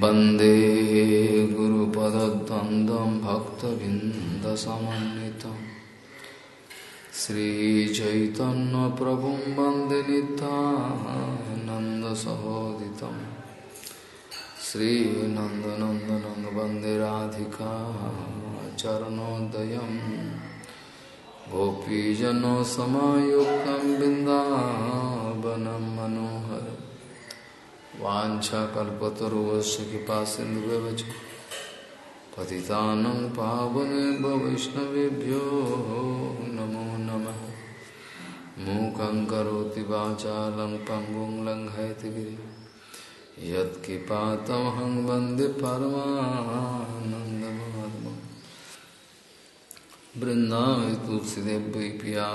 वंदे गुरुपदद्वन्द्वं भक्तबिन्दसमन्वितम् श्रीचैतन्यप्रभुं वंदे नितानन्दसहोदितम् श्रीनन्दनन्दनं वंदे राधिका चरणोदयं। गोपीजनसमायुक्तं बिन्दावनं मनोहर। वाञ्छाकल्पतरुवस्य कृपा सिन्धुव्यवच पतितानं पावनेभ्यो वैष्णवेभ्यो नमो नमः। मूकं पङ्गुं लङ्घयति गिरिम् यत्किपातमहं वंदे वै पिया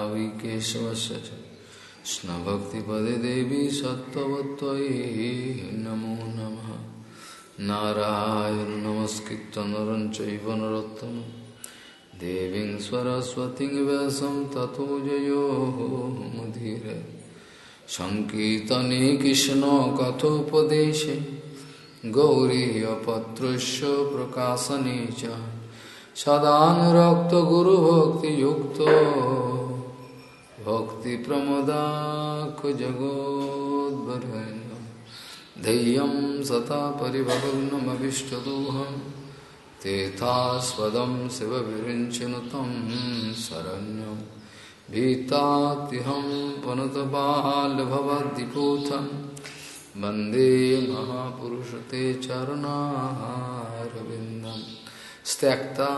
कृष्णभक्तिपदे देवी सत्त्ववत्त्वयि नमो नमः। नारायण नमस्कृत्य नरं चैव नरोत्तमं। देवीं सरस्वतीं व्यासं ततो जयो मुदीरये संकीर्तने कृष्ण कथोपदेशे। गौरीयपत्रस्य प्रकाशने च। सदानुरक्तगुरुभक्तियुक्तो भक्तिप्रमदाखजगोद्वरेण्यं धैर्यं सता परिभवग्नमभिष्टदोहं तेथास्पदं शिवविरिञ्चनु तं शरण्यम् भीतातिहं पुनतबालभवद्दिपूतं वंदे महापुरुषते चरणारविन्दं। त्यक्ता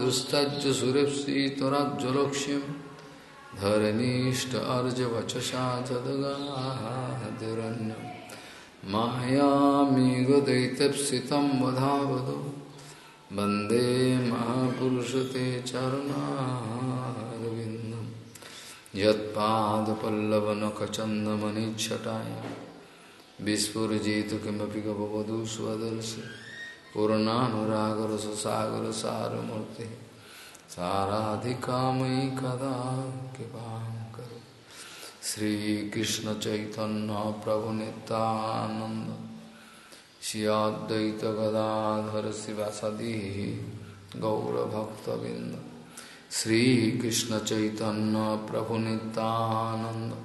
दुस्तज्ज सुरेप्सितराज्जलक्ष्यं धरणीष्ट अर्जवचसा जदगादिरण्यं मायामेघदैत्यप्सितं वधावदो। वंदे महापुरुषते चरणारविन्दम्। यत्पादपल्लवनखचन्दमनिच्छटाय। विस्फुरजित किमपि गपवधू स्वदर्शि पूर्णानुरागरससागरसारमूर्तिः। साराधिकामयि कदा कृपां करो। श्रीकृष्णचैतन्यप्रभुनितानन्द श्रियाद्वैतगदाधर शिवासदिः गौरभक्तबिन्द श्रीकृष्ण चैतन्य प्रभु नित्यानंद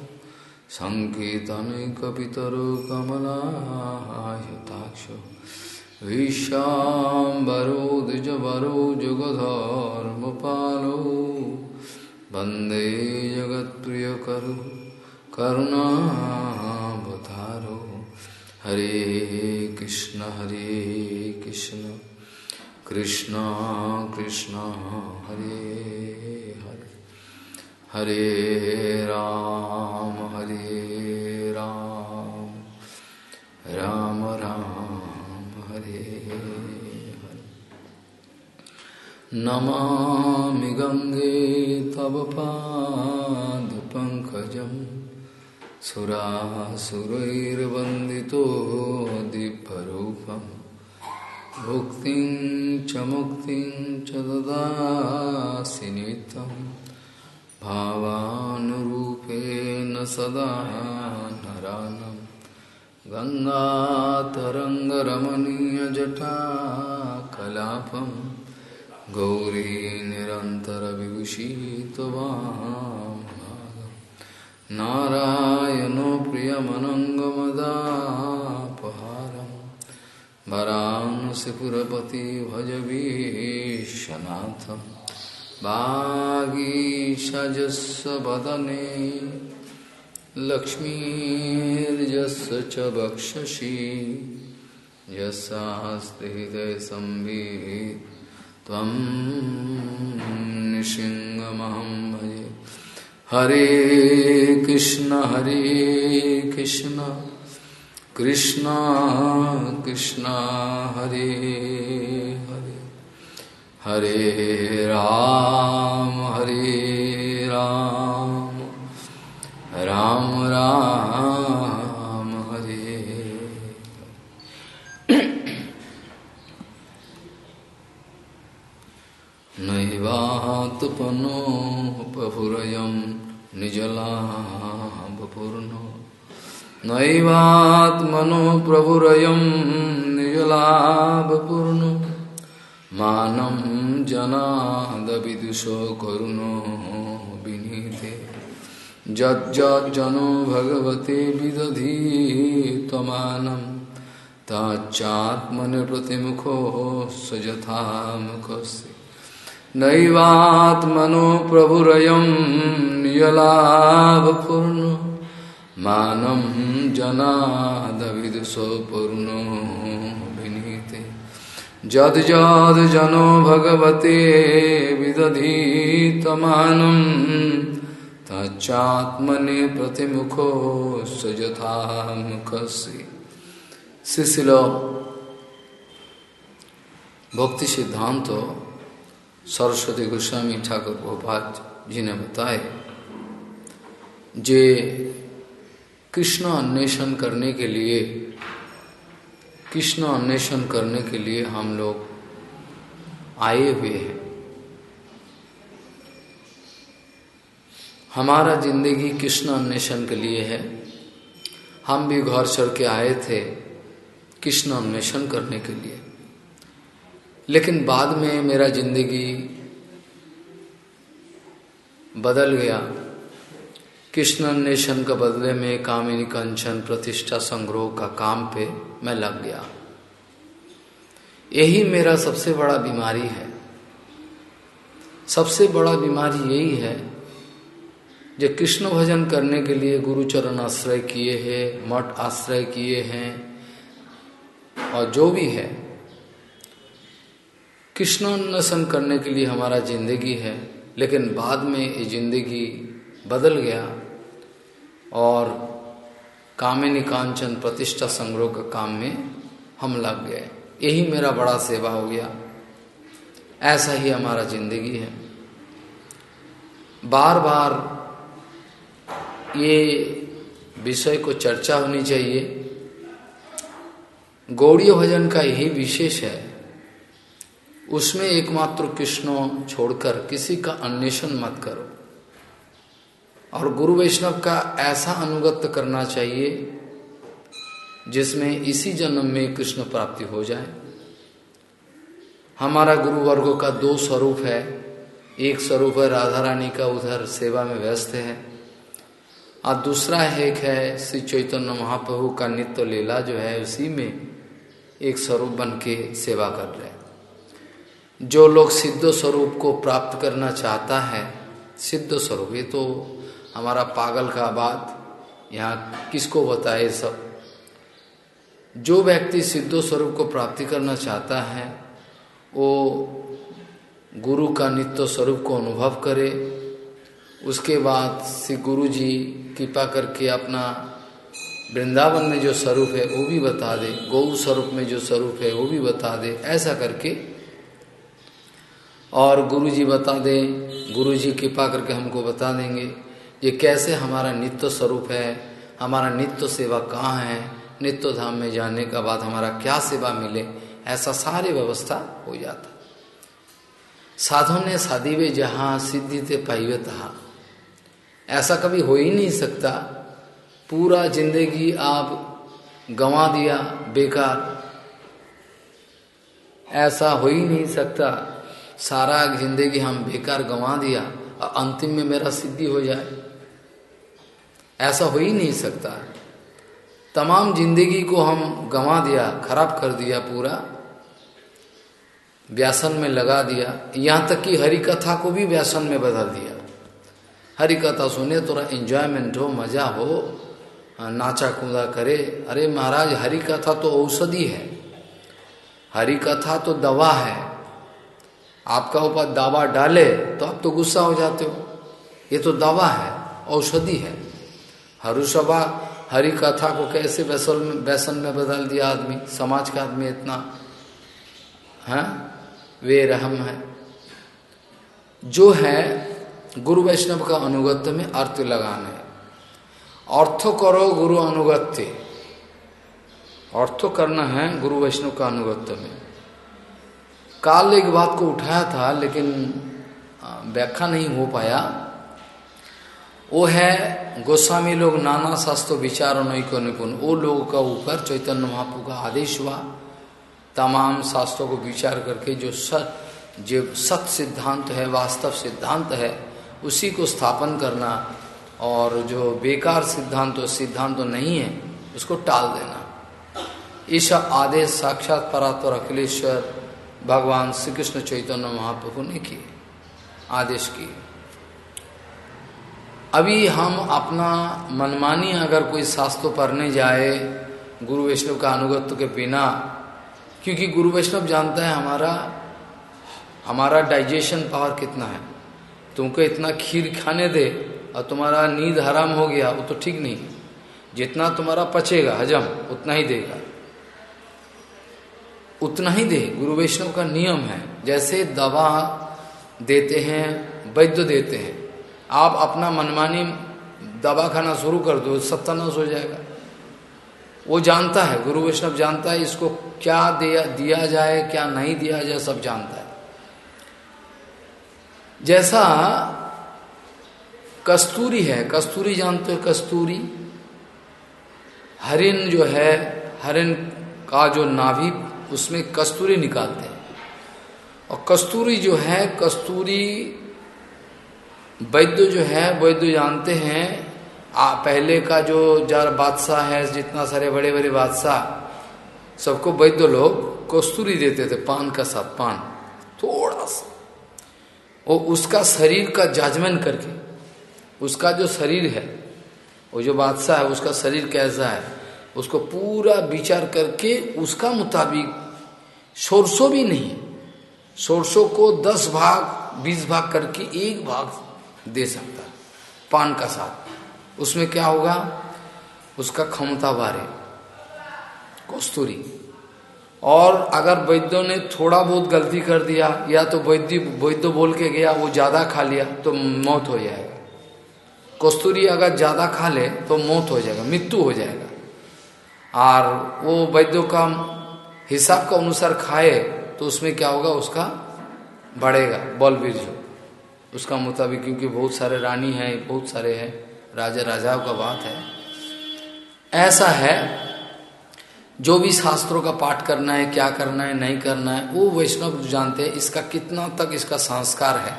सङ्कीर्तनैकपितरो कमलायताक्ष विश्वाम्बरो द्विजवरो जुगधर्मपालो वंदे जगत्प्रियकरो करुणावतारो हरे कृष्ण हरे कृष्ण। कृष्ण कृष्ण, हरे हरे। हरे राम हरे राम। राम राम, हरे हरे। नमामि तव पादपङ्कजं सुरासुरैर्वन्दितो दिव्यरूपम् भुक्तिं मुक्तिं नित्यं भावानुरूपेण सदा नरानं। गङ्गातरङ्गरमणीयजटाकलापं गौरी निरन्तरविभूषितवां नारायणो प्रियमनङ्गमदापहारम् वरांसिपुरपति भजवीशनाथं वागीषजस्व वदने लक्ष्मीर्यस्य च वक्षसि यस्यास्ति हृदयसंवित् भजे। हरे कृष्ण हरे कृष्ण कृष्ण कृष्ण, हरे हरे। हरे राम हरे राम। राम राम हरे। नैवात्पनोपफुरयं निजलाभपूर्णो नैवात्मनो प्रभुरयं निजलाभपूर्णो मानं जनादविदुषो करुणो विनीते। यज्जनो भगवते विदधी त्वमानं ताच्चात्मनि प्रतिमुखो स यथा मुखस्य। नैवात्मनो प्रभुरयं नियलाभपूर्णो। मानं जनादविदुषो पूर्णो जद जद जनो भगवते विदधीतमानं। तच्चात्मने प्रतिमुखो सजथा मुखस्य। शिशिलो भक्ति सिद्धांत सरस्वती गोस्वामी ठाकुर गोपाल जी ने बताए जे कृष्ण अन्वेषण करने के लिए कृष्ण अन्वेषण करने के लिए हम लोग आए हुए हैं। हमारा ज़िंदगी कृष्ण अन्वेषण के लिए है। हम भी घर चढ़ के आए थे कृष्ण अन्वेषण करने के लिए। लेकिन बाद में मेरा ज़िंदगी बदल गया। कृष्ण अन्वेषण का बदले में कामिनी कंचन प्रतिष्ठा संग्रह का काम पे मैं लग गया। यही मेरा सबसे बड़ा बीमारी है। सबसे बड़ा बीमारी यही है जो कृष्ण भजन करने के लिए गुरुचरण आश्रय किए हैं, मठ आश्रय किए हैं और जो भी है। कृष्ण अन्वेषण करने के लिए हमारा ज़िंदगी है, लेकिन बाद में ये ज़िंदगी बदल गया। और कामिनी कांचन प्रतिष्ठा संग्रह का काम में हम लग गए। यही मेरा बड़ा सेवा हो गया। ऐसा ही हमारा ज़िंदगी है। बार बार ये विषय को चर्चा होनी चाहिए। गौड़ीय भजन का यही विशेष है। उसमें एकमात्र कृष्ण छोड़कर किसी का अन्वेषण मत करो। और गुरु वैष्णव का ऐसा अनुगत्य करना चाहिए जिसमें इसी जन्म में कृष्ण प्राप्ति हो जाए। हमारा गुरु वर्गों का दो स्वरूप है। एक स्वरूप है राधा रानी का, उधर सेवा में व्यस्त है। और दूसरा एक है श्री चैतन्य महाप्रभु का नित्य लीला जो है, उसी में एक स्वरूप बन के सेवा कर रहे जो लोग सिद्ध स्वरूप को प्राप्त करना चाहता है, सिद्ध स्वरूप, ये तो हमारा पागल का बात, यहाँ किसको बताए सब? जो व्यक्ति सिद्धो स्वरूप को प्राप्ति करना चाहता है, वो गुरु का नित्य स्वरूप को अनुभव करे। उसके बाद श्री गुरु जी कृपा करके अपना वृंदावन में जो स्वरूप है, वो भी बता दे। गौ स्वरूप में जो स्वरूप है, वो भी बता दे। ऐसा करके और गुरु जी बता दे। गुरु जी कृपा करके हमको बता देंगे। ये कैसे हमारा नित्य स्वरूप है? हमारा नित्य सेवा कहाँ है? नित्य धाम में जाने का बाद हमारा क्या सेवा मिले? ऐसा सारी व्यवस्था हो जाता। साधु ने शादी में जहाँ सिद्धि थे पाइवे तहा। ऐसा कभी हो ही नहीं सकता। पूरा ज़िंदगी आप गंवा दिया, बेकार। ऐसा हो ही नहीं सकता। सारा ज़िंदगी हम बेकार गंवा दिया, और अंतिम में मेरा सिद्धि हो जाए। ऐसा हो ही नहीं सकता। तमाम ज़िंदगी को हम गंवा दिया, खराब कर दिया पूरा, व्यासन में लगा दिया, यहाँ तक कि हरि कथा को भी व्यासन में बदल दिया। हरि कथा सुने थोड़ा एंजॉयमेंट हो, मज़ा हो नाचा कूदा करे। अरे महाराज हरि कथा तो औषधि है। हरि कथा तो दवा है। आपका ऊपर दवा डाले तो आप तो गुस्सा हो जाते हो। ये तो दवा है, औषधि है। हरुसभा हरि कथा को कैसे वैसल में में बदल दिया आदमी? समाज का आदमी इतना, है? हाँ? वे रहम है। जो है, गुरु वैष्णव का अनुगत्य में अर्थ लगाने अर्थ करो गुरु अनुगत्य। अर्थ करना है गुरु वैष्णव का अनुगत्य में। काल एक बात को उठाया था, लेकिन व्याख्या नहीं हो पाया। वो है गोस्वामी लोग नाना शास्त्र विचार नैको निपुण वो लोगों का ऊपर चैतन्य महापु का आदेश हुआ। तमाम शास्त्रों को विचार करके जो सत जो सत सिद्धांत है, वास्तव सिद्धांत है, उसी को स्थापन करना और जो बेकार सिद्धांत सिद्धांत नहीं है, उसको टाल देना। इस आदेश साक्षात परात्पर अखिलेश्वर भगवान श्री कृष्ण चैतन्य महाप्रभु ने किए, आदेश किए। अभी हम अपना मनमानी अगर कोई शास्त्र पढ़ने जाए, गुरु वैष्णव का अनुगत्व के बिना, क्योंकि गुरु वैष्णव जानता है हमारा हमारा डाइजेशन पावर कितना है। तुमको इतना खीर खाने दे और तुम्हारा नींद हराम हो गया, वो तो ठीक नहीं जितना तुम्हारा पचेगा, हजम, उतना ही देगा। उतना ही दे, गुरु वैष्णव का नियम है। जैसे दवा देते हैं, वैद्य देते हैं आप अपना मनमानी दवा खाना शुरू कर दो, सत्यानाश हो जाएगा। वो जानता है, गुरु वैष्णव जानता है, इसको क्या दिया दिया जाए, क्या नहीं दिया जाए, सब जानता है। जैसा कस्तूरी है, कस्तूरी जानते हो, कस्तूरी? हरिन जो है हरिन का जो नाभि, उसमें कस्तूरी निकालते हैं। और कस्तूरी जो है, कस्तूरी वैद्य जो है वैद्य जानते हैं आ, पहले का जो जार बादशाह है जितना सारे बड़े बड़े बादशाह सबको वैद्य लोग कस्तूरी देते थे पान का साथ पान थोड़ा सा। वो उसका शरीर का जाजमेंट करके उसका जो शरीर है वो जो बादशाह है उसका शरीर कैसा है उसको पूरा विचार करके उसका मुताबिक सोरसों भी नहीं सोरसों को दस भाग बीस भाग करके एक भाग दे सकता। पान का साथ। उसमें क्या होगा? उसका क्षमता बारे। कस्तूरी। और अगर वैद्यों ने थोड़ा बहुत गलती कर दिया, या तो वैद्य वैद्य बोल के गया, वो ज़्यादा खा लिया तो मौत हो जाएगा। कस्तूरी अगर ज़्यादा खा ले तो मौत हो जाएगा, मृत्यु हो जाएगा। और वो वैद्यों का हिसाब के अनुसार खाए तो उसमें क्या होगा? उसका बढ़ेगा बल जो। उसका मुताबिक क्योंकि बहुत सारे रानी हैं, बहुत सारे हैं, राजा राजाओं का बात है। ऐसा है, जो भी शास्त्रों का पाठ करना है, क्या करना है, नहीं करना है, वो वैष्णव जानते हैं, इसका कितना तक इसका संस्कार है।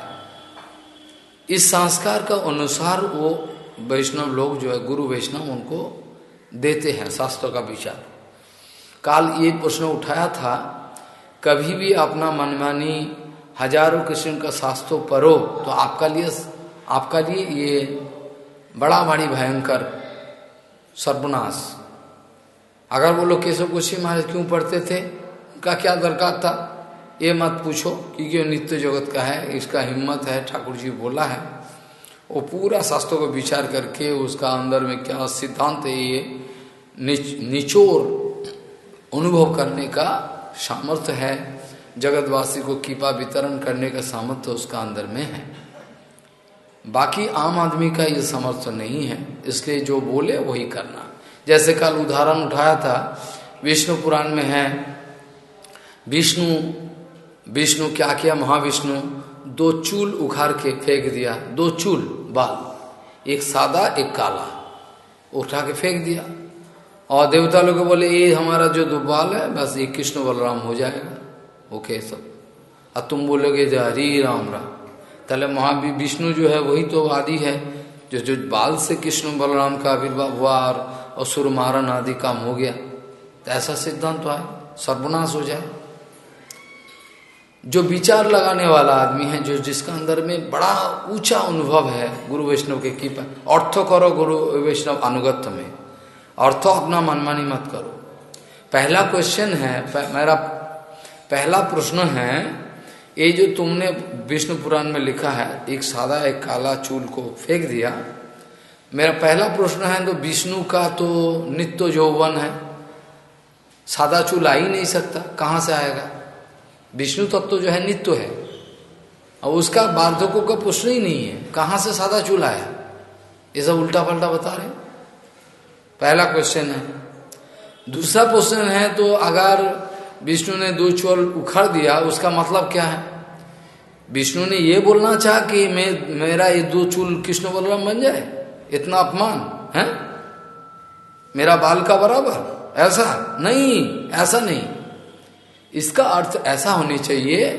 इस संस्कार का अनुसार वो वैष्णव लोग जो है, गुरु वैष्णव उनको देते हैं शास्त्रों का विचार। काल ये प्रश्न उठाया था, कभी भी अपना मनमानी हज़ारों किस्म का शास्त्रों पढ़ो तो आपका लिए आपका लिए ये बड़ा भारी भयंकर सर्वनाश। अगर वो लोग केशव गोस्वी महाराज क्यों पढ़ते थे? उनका क्या दरकार था? ये मत पूछो क्योंकि वो नित्य जगत का है इसका हिम्मत है ठाकुर जी बोला है। वो पूरा शास्त्रों को विचार करके उसका अंदर में क्या सिद्धांत है ये निच, निचोर अनुभव करने का सामर्थ्य है। जगतवासी को कीपा वितरण करने का सामर्थ्य उसका अंदर में है। बाकी आम आदमी का ये सामर्थ्य नहीं है, इसलिए जो बोले वही करना। जैसे कल उदाहरण उठाया था, विष्णु पुराण में है, विष्णु विष्णु क्या किया, महाविष्णु, दो चूल उखाड़ के फेंक दिया, दो चूल, बाल, एक सादा, एक काला, उठा के फेंक दिया। और देवता लोग बोले, ये हमारा जो दो बाल है, बस ये कृष्ण बलराम हो जाएगा। ओके, सब। और तुम बोलोगे जो हरी राम राम। तले महावी विष्णु जो है, वही तो आदि है, जो जो बाल से कृष्ण बलराम का आविर्भाव हुआ और असुर मारन आदि काम हो गया। तो ऐसा सिद्धांत तो है सर्वनाश हो जाए। जो विचार लगाने वाला आदमी है, जो, जिसका अंदर में बड़ा ऊँचा अनुभव है, गुरु वैष्णव के की अर्थ करो गुरु वैष्णव अनुगत्य में। अर्थ अपना मनमानी मत करो। पहला क्वेश्चन है मेरा पहला प्रश्न है, ये जो तुमने विष्णु पुराण में लिखा है, एक सादा, एक काला चूल को फेंक दिया। मेरा पहला प्रश्न है तो विष्णु का तो नित्य यौवन है। सादा चूल आ ही नहीं सकता, कहाँ से आएगा? विष्णु तत्व तो जो है, नित्य है। और उसका वार्धकों का प्रश्न ही नहीं है, कहाँ से सादा चूल आया? ये सब उल्टा पल्टा बता रहे पहला क्वेश्चन है। दूसरा क्वेश्चन है तो अगर विष्णु ने दो चोल उखड़ दिया, उसका मतलब क्या है? विष्णु ने ये बोलना चाहा कि मैं, मेरा ये दो चूल कृष्ण बलराम बन जाए? इतना अपमान, है? मेरा बाल का बराबर? ऐसा? नहीं ऐसा नहीं। इसका अर्थ ऐसा होनी चाहिए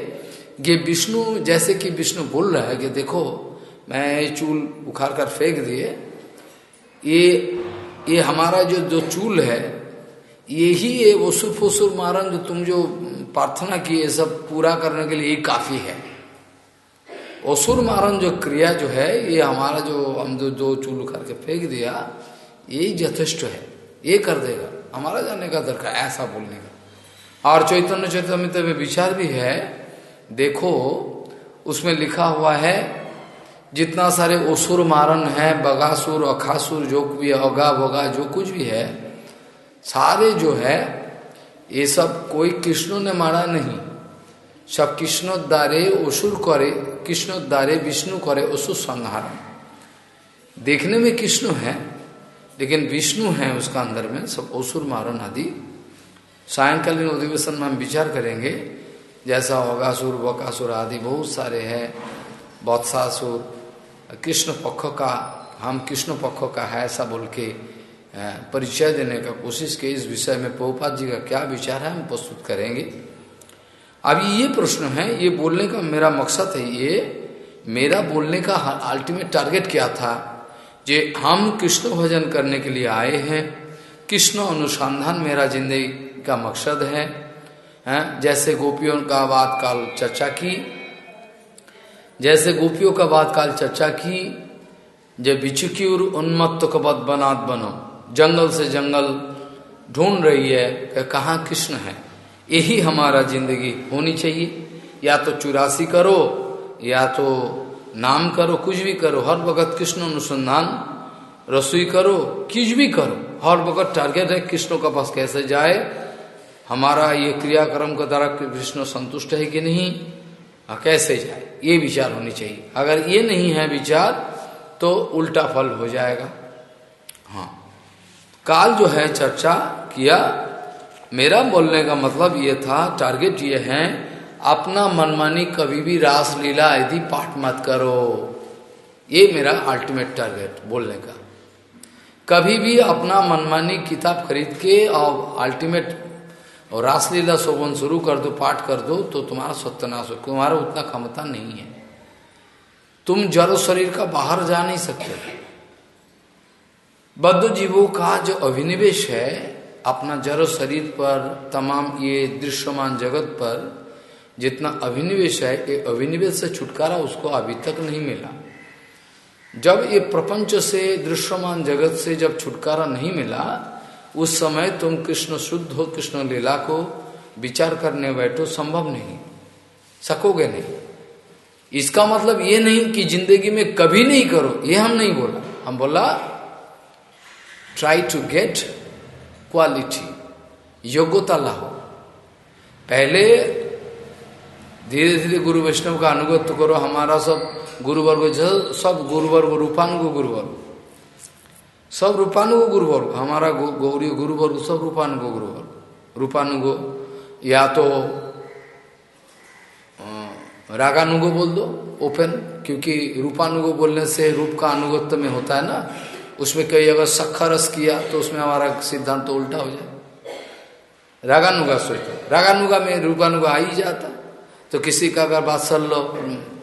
कि विष्णु, जैसे कि विष्णु बोल रहा है कि देखो, मैं ये चूल उखाड़ कर फेंक दिए। ये ये हमारा जो जो चूल है यही ये वसुर फसुर मारन जो तुम जो प्रार्थना की ये सब पूरा करने के लिए यही काफ़ी है। असुर मारन जो क्रिया जो है, ये हमारा जो, हम जो दो चूल करके फेंक दिया, यही यथेष्ट है। ये कर देगा। हमारा जाने का दरकार, ऐसा बोलने का। और चैतन्य चैतन्य में विचार भी है, देखो, उसमें लिखा हुआ है, जितना सारे असुर मारन है, बगासुर, अखासुर जो भी अगा बगा जो कुछ भी है सारे जो है, ये सब कोई कृष्ण ने मारा नहीं। सब कृष्णोद्वारे असुर करे कृष्णोद्वारे विष्णु करे असुर संहार देखने में कृष्ण है, लेकिन विष्णु है उसका अंदर में, सब असुर मारन आदि। सायंकालीन अधिवेशन में हम विचार करेंगे, जैसा होगासुर, बकासुर आदि बहुत सारे हैं, बत्सासुर, कृष्ण पक्ष का, हम कृष्ण पक्ष का है, ऐसा बोल के परिचय देने का कोशिश की, इस विषय में पोपात जी का क्या विचार है, हम प्रस्तुत करेंगे। अभी ये प्रश्न है, ये बोलने का मेरा मकसद है ये, मेरा बोलने का अल्टीमेट टारगेट क्या था? जे हम कृष्ण भजन करने के लिए आए हैं, कृष्ण अनुसंधान मेरा ज़िंदगी का मकसद है, हैं, जैसे गोपियों का बात काल चर्चा की, जैसे गोपियों का बात काल चर्चा की जब बिचुक्यूर उन्मत्त कबद बनात बनो। जंगल से जंगल ढूंढ रही है कि कहाँ कृष्ण है। यही हमारा ज़िंदगी होनी चाहिए। या तो चुरासी करो या तो नाम करो कुछ भी करो। हर वक्त कृष्ण अनुसंधान रसोई करो कुछ भी करो। हर वक्त टारगेट है कृष्ण का पास कैसे जाए। हमारा ये क्रियाक्रम का द्वारा कृष्ण संतुष्ट है कि नहीं आ, कैसे जाए ये विचार होनी चाहिए। अगर ये नहीं है विचार तो उल्टा फल हो जाएगा। हाँ। काल जो है चर्चा किया। मेरा बोलने का मतलब ये था टारगेट ये है, अपना मनमानी कभी भी रास लीला यदि पाठ मत करो। ये मेरा अल्टीमेट टारगेट बोलने का। कभी भी अपना मनमानी किताब खरीद के और अल्टीमेट और रासलीला शोभन शुरू कर दो, पाठ कर दो तो तुम्हारा सत्यनाश हो। तुम्हारा उतना क्षमता नहीं है। तुम जड़ शरीर का बाहर जा नहीं सकते। बद्ध जीवों का जो अभिनिवेश है अपना जड़ शरीर पर, तमाम ये दृश्यमान जगत पर। जितना अभिनिवेश है, ये अभिनिवेश से छुटकारा उसको अभी तक नहीं मिला। जब ये प्रपंच से, दृश्यमान जगत से जब छुटकारा नहीं मिला, उस समय तुम कृष्ण शुद्ध हो, कृष्ण लीला को विचार करने बैठो, संभव नहीं। सकोगे नहीं। इसका मतलब ये नहीं कि ज़िंदगी में कभी नहीं करो, ये हम नहीं बोला। हम बोला ट्राई टू गेट क्वालिटी योग्यता लाओ। पहले धीरे धीरे गुरु वैष्णव का अनुगत्य करो, हमारा सब गुरुवर्ग सब गुरुवर्ग रूपानुगो गुरुवर्ग। सब रूपानुगो गुरुवर्ग, हमारा गौरी गुरुवर्ग, सब रूपानुगो गुरुवर्ग। रूपानुगो या तो रागानुगो बोल दो, ओपन, क्योंकि रूपानुगो बोलने से रूप का अनुगत्य में होता है ना उसमें कई अगर सखा रस किया तो उसमें हमारा सिद्धांत तो उल्टा हो जाए। रागानुगा सोचो। रागानुगा में रूपानुगा आ ही जाता। तो किसी का अगर बात्सल्य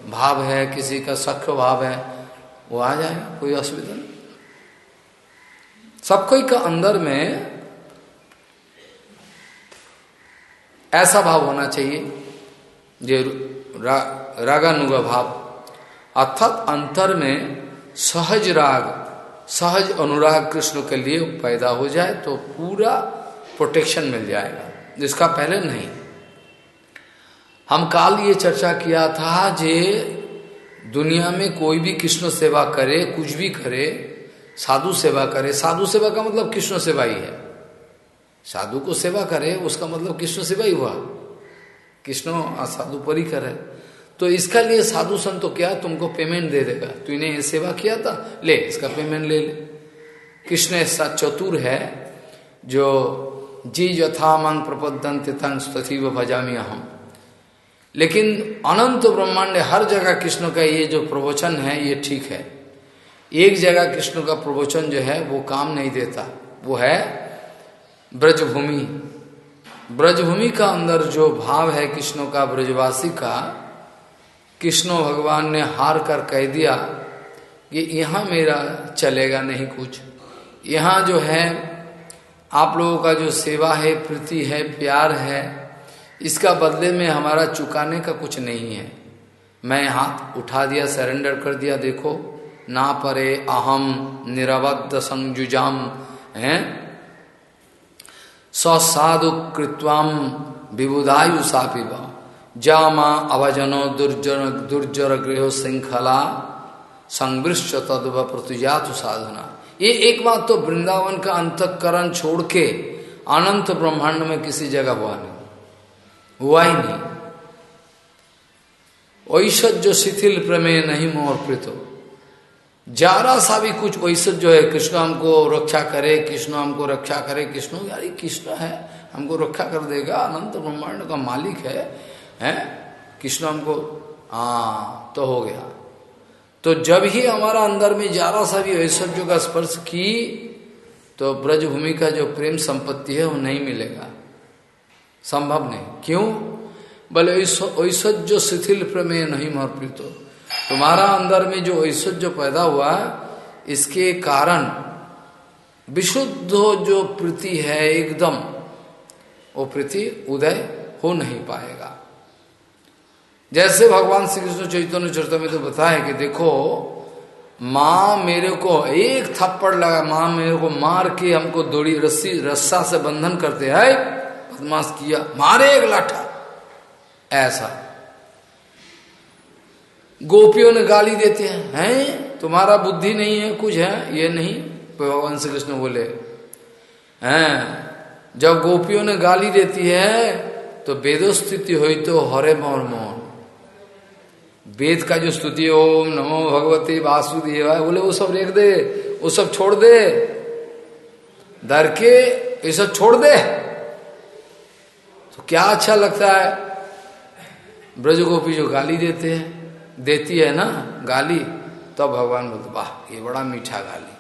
भाव है किसी का सख्य भाव है वो आ जाएगा कोई असुविधा नहीं। सबको का अंदर में ऐसा भाव होना चाहिए जो रा, रागानुगा भाव। अर्थात अंतर में सहज राग सहज अनुराग कृष्ण के लिए पैदा हो जाए तो पूरा प्रोटेक्शन मिल जाएगा। जिसका पहले नहीं। हम काल ये चर्चा किया था जे दुनिया में कोई भी कृष्ण सेवा करे, कुछ भी करे, साधु सेवा करे, साधु सेवा का मतलब कृष्ण सेवा ही है। साधु को सेवा करे, उसका मतलब कृष्ण सेवा ही हुआ। कृष्ण साधु पर ही है तो इसका लिए साधु संत तो क्या तुमको पेमेंट दे देगा? तूने ये सेवा किया था? ले, इसका पेमेंट ले ले। कृष्ण ऐसा चतुर है, जो जी यथा मंग प्रपदन तितंग व भजामी हम लेकिन अनंत ब्रह्मांड हर जगह कृष्ण का ये जो प्रवचन है, ये ठीक है। एक जगह कृष्ण का प्रवचन जो है, वो काम नहीं देता। वो है ब्रजभूमि। ब्रजभूमि का अंदर जो भाव है कृष्ण का, ब्रजवासी का कृष्ण भगवान ने हार कर कह दिया कि यहाँ मेरा चलेगा नहीं कुछ। यहाँ जो है, आप लोगों का जो सेवा है, प्रीति है, प्यार है, इसका बदले में हमारा चुकाने का कुछ नहीं है। मैं हाथ उठा दिया सरेंडर कर दिया, देखो, ना परे अहम निरवद्ध संजुजाम, है? ससाधु कृत्वाम विबुधायु सापिबा जामा अवजनो दुर्जर दुर्जर गृह श्रृंखला संवृश्च तद्व प्रतिजातु साधना। ये एक बात तो वृंदावन का अंतकरण छोड़ के अनंत ब्रह्मांड में किसी जगह हुआ नहीं। हुआ ही नहीं। जो शिथिल प्रमेय नहीं मोर्पित हो। जारा सा भी कुछ जो है। कृष्ण हमको रक्षा करे, कृष्ण हमको रक्षा करे। कृष्ण यार कृष्ण है, हमको रक्षा कर देगा। अनंत ब्रह्मांड का मालिक है। हैं? कृष्ण हमको हाँ तो हो गया। तो जब ही हमारा अंदर में जरा सा भी ऐश्वर्य का स्पर्श की तो ब्रजभूमि का जो प्रेम संपत्ति है, वो नहीं मिलेगा। संभव नहीं। क्यों? बोले ऐश्वर्य शिथिल प्रमेय नहीं महर्पित हो। तुम्हारा अंदर में जो ऐश्वर्य पैदा हुआ, इसके कारण विशुद्ध जो प्रीति है, एकदम, वो प्रीति उदय हो नहीं पाएगा। जैसे भगवान श्री कृष्ण चैतन्य चरित्र में तो बताया कि देखो, माँ मेरे को एक थप्पड़ लगा, माँ मेरे को मार के हमको दौड़ी, रस्सी, रस्सा से बंधन करते है। बदमाश किया, मारे एक लाठा। ऐसा। गोपियों ने गाली देते हैं हैं? तुम्हारा बुद्धि नहीं है, कुछ है? ये नहीं, भगवान श्री कृष्ण बोले। हैं? जब गोपियों ने गाली देती है तो वेदो स्थिति हुई तो हरे मोर मोहन वेद का जो स्तुति, ओम नमो भगवती वासुदेव बोले, वो सब रेख दे, वो सब छोड़ दे। डर के ये सब छोड़ दे। तो क्या अच्छा लगता है? ब्रज गोपी जो गाली देते हैं, देती है ना, गाली तब तो भगवान बोलते, वाह, ये बड़ा मीठा गाली।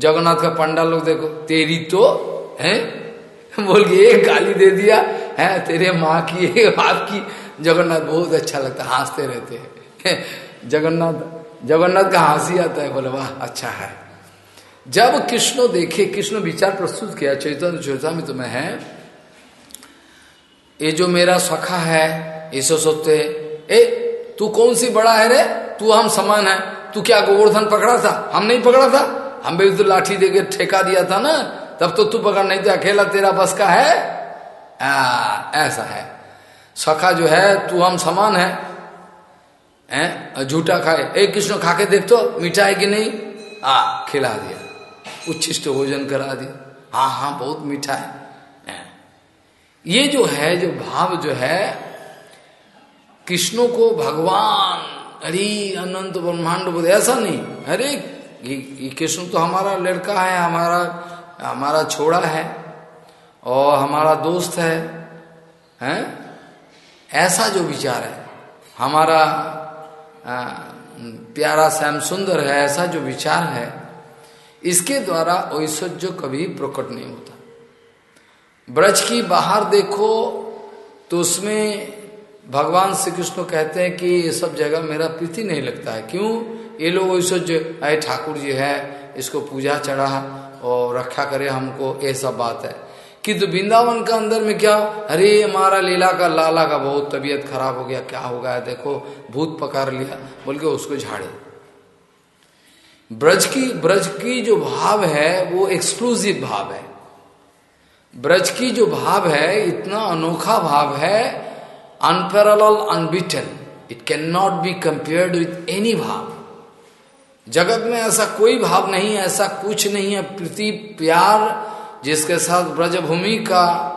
जगन्नाथ का पंडा लोग देखो, तेरी तो है? बोल के एक गाली दे दिया, है, तेरे माँ की एक बाप की। जगन्नाथ, बहुत अच्छा लगता है, हँसते रहते हैं। जगन्नाथ जगन्नाथ का हँसी आता है बोले वाह अच्छा है। जब कृष्ण देखे कृष्ण विचार प्रस्तुत किया चैतन्य चौथा में तुम्हें है ये जो मेरा सखा है ऐसो सोचते ए तू कौन सी बड़ा है रे? तू हम समान है। तू क्या गोवर्धन पकड़ा था? हम नहीं पकड़ा था? हम भी तो लाठी देकर ठेका दिया था ना। तब तो तू पकड़ नहीं था अकेला तेरा बस का है? आ, ऐसा है। सखा जो है तू हम समान है। झूठा खाए एक कृष्ण खा के देख तो मीठा है कि नहीं? आ, खिला दिया। उच्छिष्ट भोजन करा दिया। हाँ हाँ बहुत मीठा है? ये जो है, जो भाव जो है, कृष्णों को भगवान अरे अनंत ब्रह्मांड बोध ऐसा नहीं। अरे कृष्ण तो हमारा लड़का है, हमारा हमारा छोड़ा है, और हमारा दोस्त है, हैं? ऐसा जो विचार है, हमारा प्यारा श्याम सुंदर है, ऐसा जो विचार है, इसके द्वारा ऐश्वर्य कभी प्रकट नहीं होता। ब्रज की बाहर देखो तो उसमें भगवान श्री कृष्ण कहते हैं कि ये सब जगह मेरा प्रीति नहीं लगता है। क्यों? ये लोग ऐश्वर्य, अरे ठाकुर जी है, इसको पूजा चढ़ा और रक्षा करे हमको, ये सब बात है। किंतु तो वृंदावन का अंदर में क्या अरे, हमारा लीला का लाला का बहुत तबीयत खराब हो गया, क्या हो गया? देखो, भूत पकड़ लिया। बोल के उसको झाड़े। ब्रज की ब्रज की जो भाव है, वो एक्सक्लूसिव भाव है। ब्रज की जो भाव है, इतना अनोखा भाव है unparalleled unbeaten it can not be compared with any bhav. जगत में ऐसा कोई भाव नहीं है, ऐसा कुछ नहीं है। प्रति, प्यार जिसके साथ ब्रजभूमि का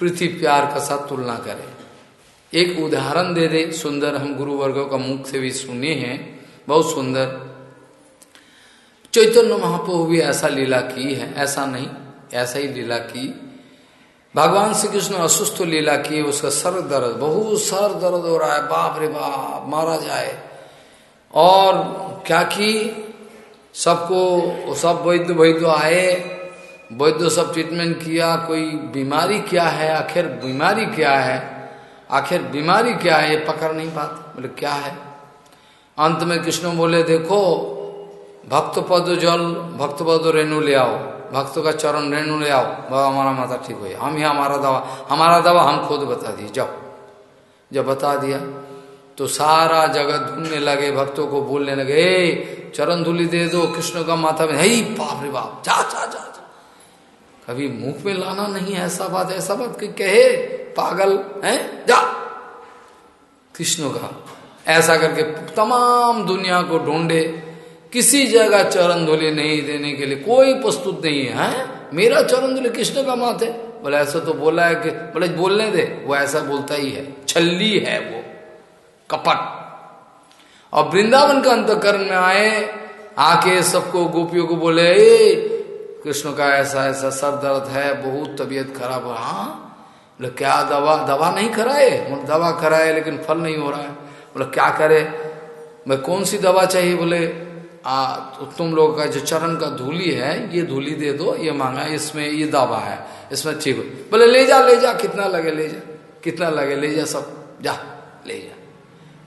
पृथ्वी प्यार का साथ तुलना करें। एक उदाहरण दे दे, सुंदर, हम गुरु वर्गों का मुख से भी सुने हैं। बहुत सुंदर। चैतन्य महाप्रभु भी ऐसा लीला की है। ऐसा नहीं, ऐसा ही लीला की। भगवान श्री कृष्ण असुस्थ लीला की, उसका सर दर्द, बहुत सर दर्द हो रहा है। बाप रे बाप, मारा जाए। और क्या की? सबको सब वैद्य वैद्य आए, वैद्य सब ट्रीटमेंट किया, कोई बीमारी क्या है, आखिर बीमारी क्या है, आखिर बीमारी क्या है, ये पकड़ नहीं पाते, बोले, क्या है? अंत में कृष्ण बोले, देखो, भक्त पद जल, भक्त पद रेणु ले आओ, भक्तों का चरण रेणु ले आओ, बाबा, हमारा माता ठीक हो हम ही हमारा दवा हमारा दवा हम खुद बता दिए, जाओ, जब बता दिया तो सारा जगत ढूँढने लगे भक्तों को बोलने लगे चरण धूलि दे दो कृष्ण का माथा में हई बाप रे बाप जा जा जा जा। कभी मुख में लाना नहीं है ऐसा बात ऐसा बात कि कहे पागल है जा। कृष्ण का ऐसा करके तमाम दुनिया को ढूंढे किसी जगह चरण धूलि नहीं देने के लिए कोई प्रस्तुत नहीं है, है? मेरा चरण धूलि कृष्ण का माथ बोले ऐसा तो बोला है कि बोले बोलने दे वो ऐसा बोलता ही है छल्ली है वो। कपट। और वृंदावन का अंतकरण में आए, आके सबको गोपियों को बोले, ए, कृष्ण का ऐसा ऐसा सर दर्द है, बहुत तबीयत खराब हो। हाँ। बोले, क्या दवा दवा नहीं कराए? दवा कराए, लेकिन फल नहीं हो रहा है। बोले, क्या करे? मैं कौन सी दवा चाहिए? बोले, आ तो तुम लोगों का जो चरण का धूली है, ये धूली दे दो, ये मांगा, इसमें ये दवा है, इसमें ठीक बोले, ले जा ले जा, कितना लगे, ले जा, कितना लगे, ले जा सब, जा, ले जा।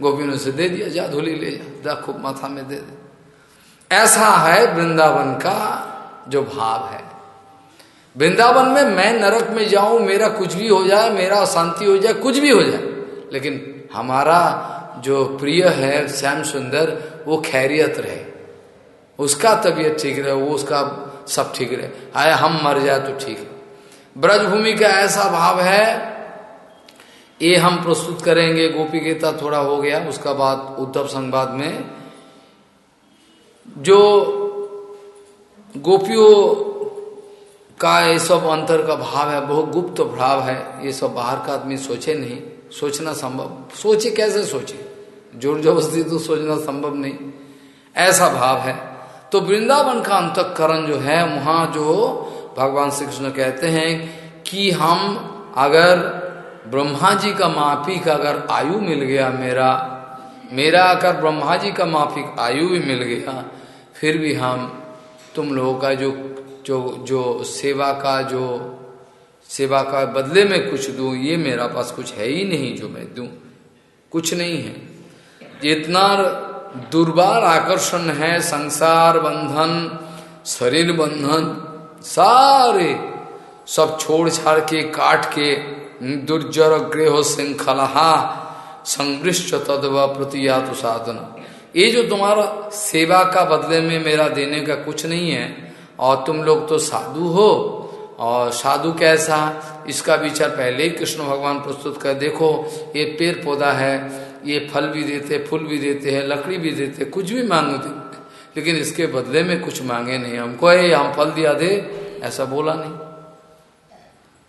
गोपी ने उसे दे दिया, जा धूली ले जा जा खूब माथा में दे दे। ऐसा है वृंदावन का जो भाव है। वृंदावन में मैं नरक में जाऊँ, मेरा कुछ भी हो जाए, मेरा शांति हो जाए, कुछ भी हो जाए, लेकिन हमारा जो प्रिय है श्याम सुंदर, वो खैरियत रहे। उसका तबीयत ठीक रहे, वो उसका सब ठीक रहे। आए हम मर जाए तो ठीक ब्रजभूमि का ऐसा भाव है ये हम प्रस्तुत करेंगे, गोपी गीता थोड़ा हो गया, उसका बाद उद्धव संवाद में। जो गोपियों का ये सब अंतर का भाव है, बहुत गुप्त भाव है, ये सब बाहर का आदमी सोचे नहीं, सोचना संभव, सोचे कैसे सोचे? ज़ोर ज़बरदस्ती तो सोचना संभव नहीं। ऐसा भाव है। तो वृंदावन का अंतकरण जो है, वहाँ जो भगवान श्री कृष्ण कहते हैं कि हम अगर ब्रह्मा जी का माफ़ी का अगर आयु मिल गया मेरा मेरा अगर ब्रह्मा जी का माफिक आयु भी मिल गया, फिर भी हम तुम लोगों का जो जो जो सेवा का, जो सेवा का बदले में कुछ दूँ, ये मेरा पास कुछ है ही नहीं जो मैं दूँ। कुछ नहीं है। इतना दुर्बार आकर्षण है संसार बंधन, शरीर बंधन, सारे सब छोड़ छाड़ के, काट के दुर्जर गृह श्रृंखला संगृष्ट तदव प्रतियातु साधना। ये जो तुम्हारा सेवा का बदले में मेरा देने का कुछ नहीं है, और तुम लोग तो साधु हो, और साधु कैसा? इसका विचार पहले ही कृष्ण भगवान प्रस्तुत कर, देखो, ये पेड़ पौधा है, ये फल भी देते, फूल भी देते हैं, लकड़ी भी देते, कुछ भी मांगो लेकिन इसके बदले में कुछ मांगे नहीं। हमको ये, हम फल दिया दे, ऐसा बोला नहीं।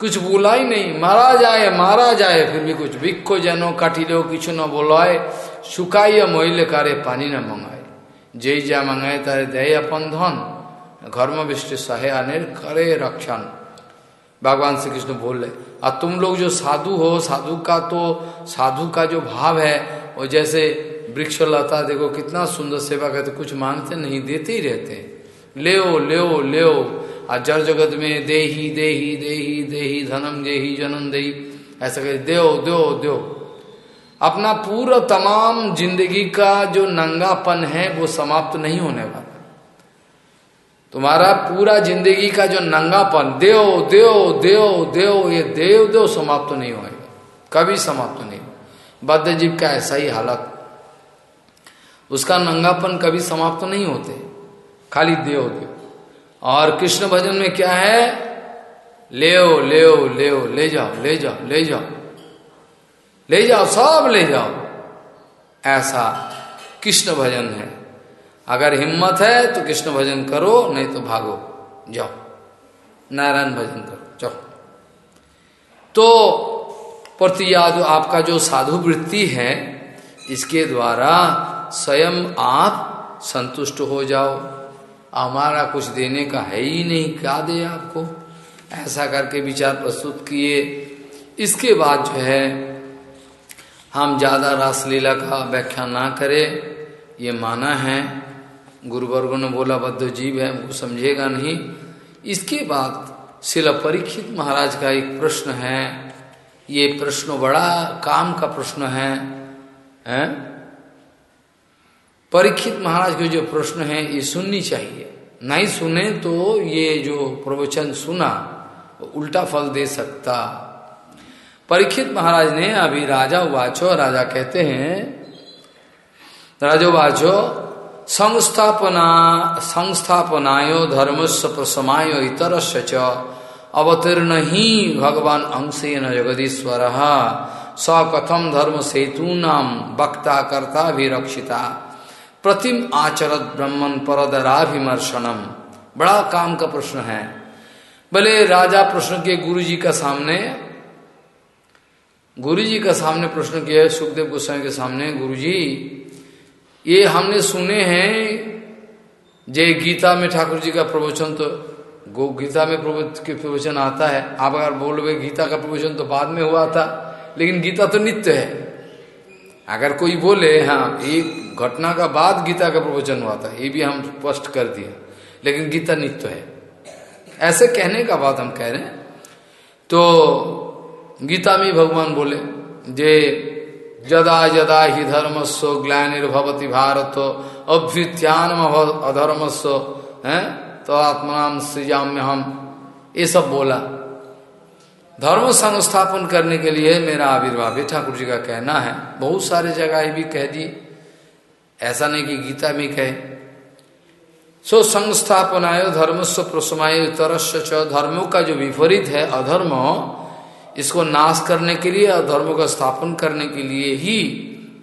कुछ बोला ही नहीं मारा जाए मारा जाए फिर भी कुछ भिक्खो जनो काटिलो किचु न बोलाए सुखाइए मोहिले कारे पानी न मंगाए। जय जा मंगाए तारे दे अपन धन घर्म विष्टि सहे अनिल करे रक्षण। भगवान श्री कृष्ण बोल रहे और तुम लोग जो साधु हो साधु का तो साधु का जो भाव है वो जैसे वृक्ष लता देखो कितना सुंदर सेवा करते कुछ मांगते नहीं देते ही रहते ले ओ, ले ओ, ले और जड़ जगत में दे ही दे ही दे ही दे ही धनम दे ही जन्म दे ऐसा कर दो दो दो अपना पूरा तमाम ज़िंदगी का जो नंगापन है, वो समाप्त नहीं होने वाला। तुम्हारा पूरा ज़िंदगी का जो नंगापन देव देव देव देव ये देव देव समाप्त तो नहीं होएगा। कभी समाप्त तो नहीं बद्ध जीव का ऐसा ही हालत। उसका नंगापन कभी समाप्त तो नहीं होते। खाली देव देव और कृष्ण भजन में क्या है? ले ले ले ले जाओ ले जाओ ले जाओ। ले जाओ, सब ले जाओ। ऐसा कृष्ण भजन है। अगर हिम्मत है तो कृष्ण भजन करो, नहीं तो भागो। जाओ। नारायण भजन करो। जाओ तो प्रतिया जो आपका जो साधु वृत्ति है, इसके द्वारा स्वयं आप संतुष्ट हो जाओ। हमारा कुछ देने का है ही नहीं क्या दे आपको? ऐसा करके विचार प्रस्तुत किए। इसके बाद जो है हम ज़्यादा रासलीला का व्याख्या ना करें। ये माना है गुरुवर्गो ने बोला बद्ध जीव है वो समझेगा नहीं। इसके बाद शिला परीक्षित महाराज का एक प्रश्न है। ये प्रश्न बड़ा काम का प्रश्न है, है? परीक्षित महाराज के जो प्रश्न है ये सुननी चाहिए। नहीं सुने तो ये जो प्रवचन सुना, उल्टा फल दे सकता। परीक्षित महाराज ने अभी राजा वाचो, राजा कहते हैं, राजो वाचो, संस्थापना, संस्थापनायो धर्मस्व प्रसमाय इतर अवतीर्ण ही भगवान अंशेन जगदीश्वर। स कथम धर्म सेतु नाम वक्ता कर्ता भी रक्षिता प्रतिम आचरत ब्रह्मन परदराभिमर्शनम। बड़ा काम का प्रश्न है। भले राजा प्रश्न के गुरु जी का सामने गुरु जी का सामने प्रश्न किया है, सुखदेव गोस्वामी के सामने गुरु जी ये हमने सुने हैं, जय गीता में ठाकुर जी का प्रवचन तो गो गीता में के प्रवचन आता है। आप अगर बोल रहे गीता का प्रवचन तो बाद में हुआ था, लेकिन गीता तो नित्य है। अगर कोई बोले हाँ एक घटना का बाद गीता का प्रवचन हुआ था, ये भी हम स्पष्ट कर दिए। लेकिन गीता नित्य है। ऐसे कहने का बात हम कह रहे हैं। तो गीता में भगवान बोले, जे जदा जदा ही धर्मस्व ग्लानिर्भवती भारत अभ्युत्थान अधर्मस्व, है? तो आत्मनाम सृजाम्य हम। ये सब बोला। धर्म संस्थापन करने के लिए मेरा आविर्भाव। ठाकुर जी का कहना है। बहुत सारे जगह भी कह दी ऐसा नहीं कि गीता में कहे, सो संस्थापनाय धर्मस्व प्रसमाय तरस्य धर्मों का जो विपरीत है, अधर्म, इसको नाश करने के लिए और धर्म का स्थापन करने के लिए ही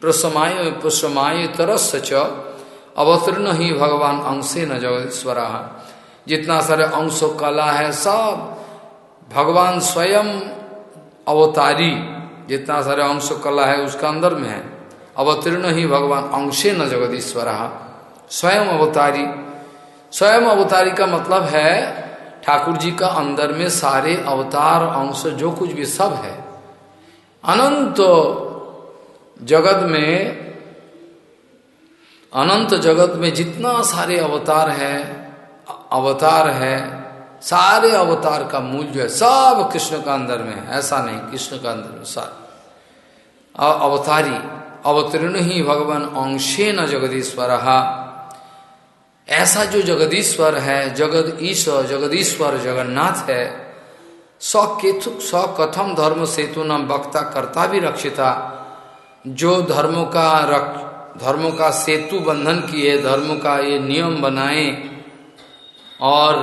प्रसमाय प्रसमाय तरस अवतीर्ण ही भगवान अंशे न जगदीश्वर जितना सारे अंश कला है, सब भगवान स्वयं अवतारी। जितना सारे अंश कला है, उसका अंदर में है। अवतीर्ण ही भगवान अंशे न जगदीश्वर। स्वयं अवतारी। स्वयं अवतारी का मतलब है ठाकुर जी का अंदर में सारे अवतार, अंश, जो कुछ भी सब है। अनंत जगत में, अनंत जगत में जितना सारे अवतार है अवतार है, सारे अवतार का मूल जो है, सब कृष्ण का अंदर में है। ऐसा नहीं, कृष्ण का अंदर में सारे। अवतारी। अवतीर्ण ही भगवान अंशे न जगदीश्वर। ऐसा जो जगदीश्वर है, जगद ईश्वर जगदीश्वर जगन्नाथ है स केतु स कथम धर्म सेतु नाम वक्ता करता भी रक्षिता। जो धर्मों का रख धर्मों का सेतु बंधन किए, धर्मों का ये नियम बनाए, और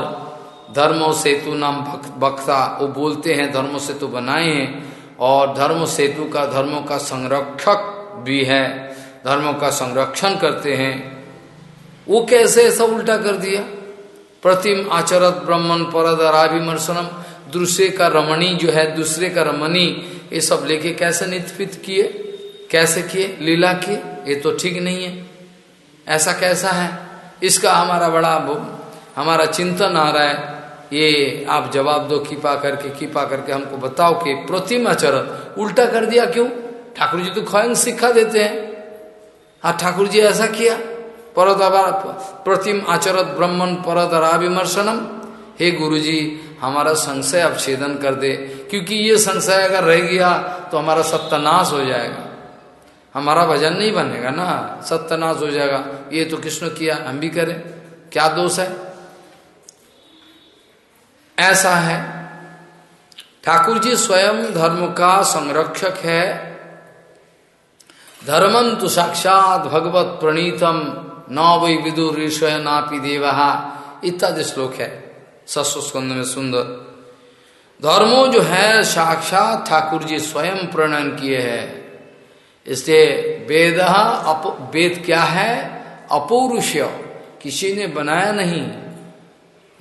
धर्मो सेतु नाम वक्ता, वो बोलते हैं, धर्म सेतु बनाए हैं, और धर्म सेतु का, धर्मों का संरक्षक भी है, धर्मों का संरक्षण करते हैं, वो कैसे ऐसा उल्टा कर दिया? प्रतिम आचरत ब्रह्मन परदराभिमर्शनम, दूसरे का रमणी जो है, दूसरे का रमणी, ये सब लेके कैसे नित्पित किए? कैसे किए? लीला किए? ये तो ठीक नहीं है। ऐसा कैसा है? इसका हमारा बड़ा हमारा चिंतन आ रहा है। ये आप जवाब दो, कृपा करके कृपा करके हमको बताओ कि प्रतिम आचरत उल्टा कर दिया क्यों? ठाकुर जी तो स्वयं शिक्षा देते हैं। हाँ ठाकुर जी ऐसा किया। परदवा प्रतिम आचरत ब्रह्मन परदरा विमर्शनम हे गुरुजी, हमारा संशय अब छेदन कर दे। क्योंकि ये संशय अगर रह गया तो हमारा सत्यानाश हो जाएगा। हमारा भजन नहीं बनेगा ना। सत्यानाश हो जाएगा। ये तो कृष्ण किया, हम भी करें। क्या दोष है? ऐसा है। ठाकुर जी स्वयं धर्म का संरक्षक है। धर्मम तो साक्षात भगवत प्रणीतम। न वही विदुर ऋषय नापी देवा। इत्यादि श्लोक है। सस्वस्कंद में सुंदर। धर्मो जो है, साक्षात ठाकुर जी स्वयं प्रणयन किए हैं। इसलिए वेद वेद क्या है? अपौरुष किसी ने बनाया नहीं।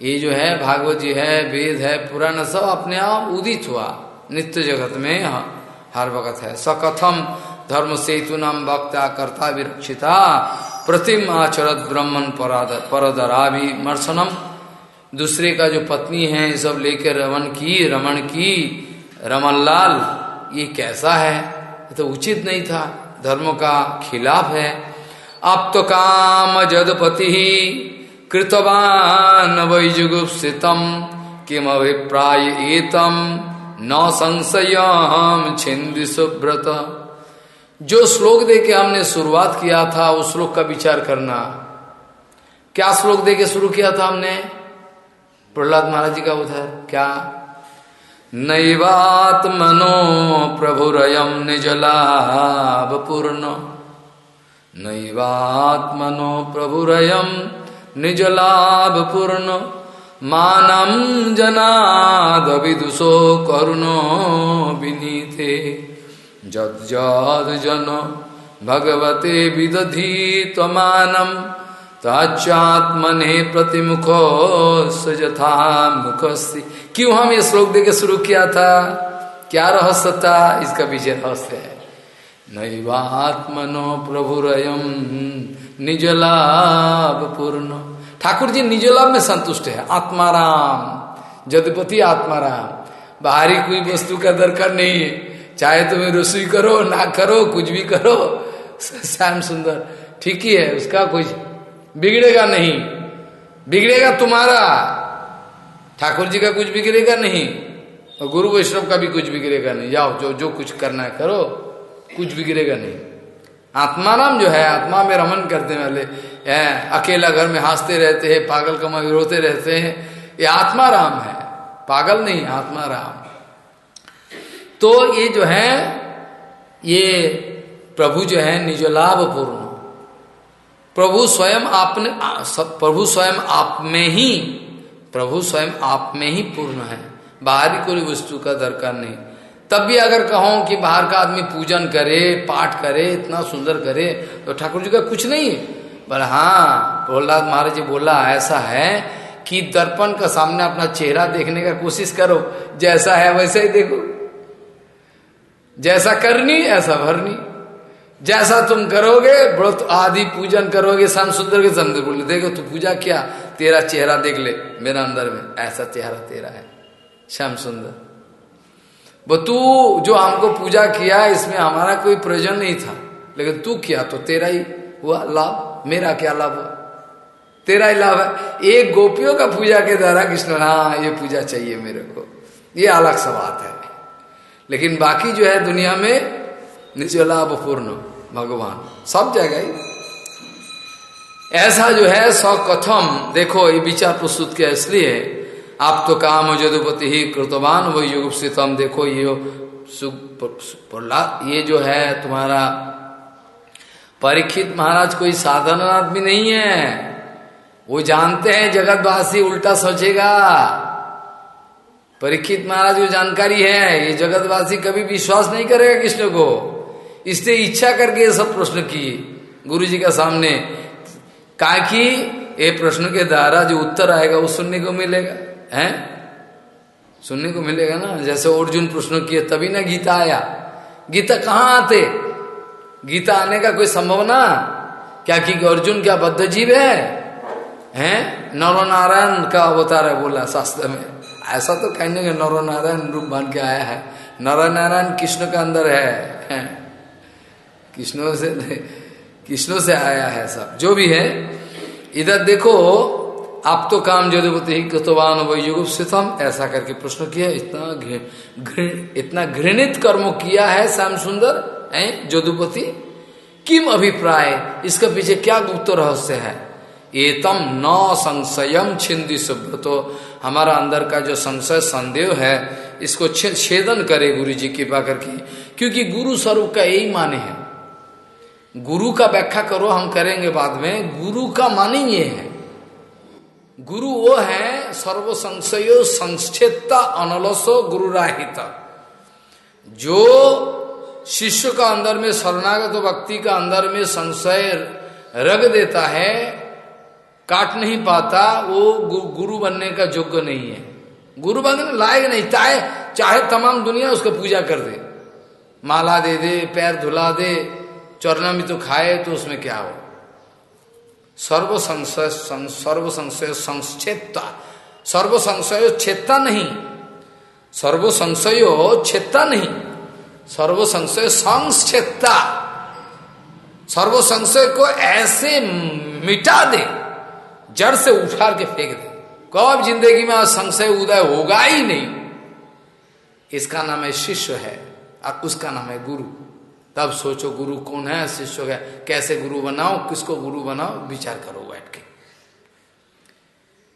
ये जो है, भागवत जी है, वेद है, पुराण सब अपने आप उदित हुआ। नित्य जगत में हर वक्त है। सकथम धर्म सेतु नाम वक्ता कर्ता विरक्षिता, प्रतिम आचरत ब्रह्मन परदरा भी मर्शनम दूसरे का जो पत्नी है, ये सब लेकर रमन की रमन की रमन लाल ये कैसा है? ये तो उचित नहीं था। धर्म का खिलाफ है। आप तो काम जदपति कृतवान वैजुगुप्सितम किम अभिप्राय एतम, न संशयम छिंद सुब्रत जो श्लोक दे के हमने शुरुआत किया था उस श्लोक का विचार करना। क्या श्लोक दे के शुरू किया था हमने? प्रहलाद महाराज जी का उधर क्या? नैवात्मनो प्रभुरयम निजलाभ पूर्ण नैवात्मनो प्रभुरयम निजलाभ पूर्ण मानम जनाद विदुषो करुणो विनीते। जद जद जन भगवते विदधी तमानम ताचात्मने प्रतिमुखो सजथा मुख क्यों हम ये श्लोक देके शुरू किया था? क्या रहस्य था इसका पीछे रहस्य है। नैवात्मनो प्रभुरयम निजलाभ पूर्ण ठाकुर जी निजलाभ में संतुष्ट है। आत्माराम, जदपति आत्माराम। बाहरी कोई वस्तु का दरकार नहीं है। चाहे तुम्हें रसोई करो, ना करो, कुछ भी करो श्याम सुंदर, ठीक ही है, उसका कुछ बिगड़ेगा नहीं। बिगड़ेगा तुम्हारा। ठाकुर जी का कुछ बिगड़ेगा नहीं, और गुरु वैष्णव का भी कुछ बिगड़ेगा नहीं। जाओ, जो जो कुछ करना है करो, कुछ बिगड़ेगा नहीं। आत्मा आत्माराम जो है, आत्मा में रमन करने वाले अकेला घर में हँसते रहते हैं, पागल कमा रोते रहते हैं। ये आत्मा राम है, पागल नहीं, आत्मा राम। तो ये जो है, ये प्रभु जो है निजलाभ पूर्ण। प्रभु स्वयं आपने प्रभु स्वयं आप में ही, प्रभु स्वयं आप में ही पूर्ण है। बाहरी कोई वस्तु का दरकार नहीं। तब भी अगर कहो कि बाहर का आदमी पूजन करे, पाठ करे, इतना सुंदर करे तो ठाकुर जी का कुछ नहीं है। पर हाँ प्रहलाद महाराज जी बोला, ऐसा है कि दर्पण का सामने अपना चेहरा देखने का कोशिश करो। जैसा है वैसा ही देखो। जैसा करनी, ऐसा भरनी। जैसा तुम करोगे, व्रत आदि पूजन करोगे शाम सुंदर के संदर बोले देखो, तू पूजा किया, तेरा चेहरा देख ले, मेरा अंदर में, ऐसा चेहरा तेरा है, श्याम सुंदर। वो तू जो हमको पूजा किया, इसमें हमारा कोई प्रयोजन नहीं था। लेकिन तू किया तो तेरा ही हुआ लाभ, मेरा क्या लाभ हुआ? तेरा ही लाभ है। एक गोपियों का पूजा के द्वारा कृष्ण हाँ ये पूजा चाहिए मेरे को। ये अलग सा बात है। लेकिन बाकी जो है दुनिया में निचलाभ पूर्ण भगवान। सब जगह ऐसा जो है कथम देखो, ये विचार प्रस्तुत किया इसलिए, आप तो काम जदुपति ही कृतवान, वो युग सितम देखो, ये प्रहलाद, ये जो है तुम्हारा परीक्षित महाराज, कोई साधारण आदमी नहीं है। वो जानते हैं जगतवासी उल्टा सोचेगा। परीक्षित महाराज को जानकारी है, ये जगतवासी कभी विश्वास नहीं करेगा कृष्ण को। इससे इच्छा करके ये सब प्रश्न किए। गुरु जी का सामने, कहा कि ये प्रश्न के द्वारा जो उत्तर आएगा, वो सुनने को मिलेगा, है? सुनने को मिलेगा ना? जैसे अर्जुन प्रश्न किए, तभी ना गीता आया। गीता कहाँ आते? गीता आने का कोई संभावना? क्या कि अर्जुन क्या बद्ध जीव है? हैं? नरो नारायण का अवतार है बोला शास्त्र में। ऐसा तो कहने के नरो नारायण रूप बन के आया है। नर नारायण कृष्ण का अंदर है? कृष्णों से कृष्णों से आया है सब। जो भी है, इधर देखो, आप तो काम जदुपति कृतवान युग सितम ऐसा करके प्रश्न किया, इतना घृण इतना घृणित कर्म किया है श्याम सुंदर, है, जदुपति? किम अभिप्राय? इसके पीछे क्या गुप्त रहस्य है? एतम न संशयम छिंदी तो हमारा अंदर का जो संशय, संदेह है, इसको छेदन करे गुरु जी कृपा करके। क्योंकि गुरु स्वरूप का यही माने है। गुरु का व्याख्या करो, हम करेंगे बाद में। गुरु का माने ये है। गुरु वो है सर्व संशयो संक्षेता अनलसो गुरु राहित जो शिष्य का अंदर में, शरणागत व्यक्ति का अंदर में संशय रग देता है काट नहीं पाता वो गु, गुरु बनने का योग्य नहीं है। गुरु बनने लायक नहीं चाहे चाहे तमाम दुनिया उसका पूजा कर दे। माला दे दे पैर धुला दे चौरना में तो खाए तो उसमें क्या हो? सर्व संशय सर्व संशय संक्षेपता सर्व संशय छेदता नहीं। सर्व संशय छेदता नहीं। सर्व संशय संक्षेपता सर्व संशय को ऐसे मिटा दे। जड़ से उठार के फेंक दे। कब ज़िंदगी में संशय उदय होगा ही नहीं। इसका नाम है शिष्य है और उसका नाम है गुरु। तब सोचो गुरु कौन है, शिष्य है। कैसे गुरु बनाओ, किसको गुरु बनाओ, विचार करो बैठ के।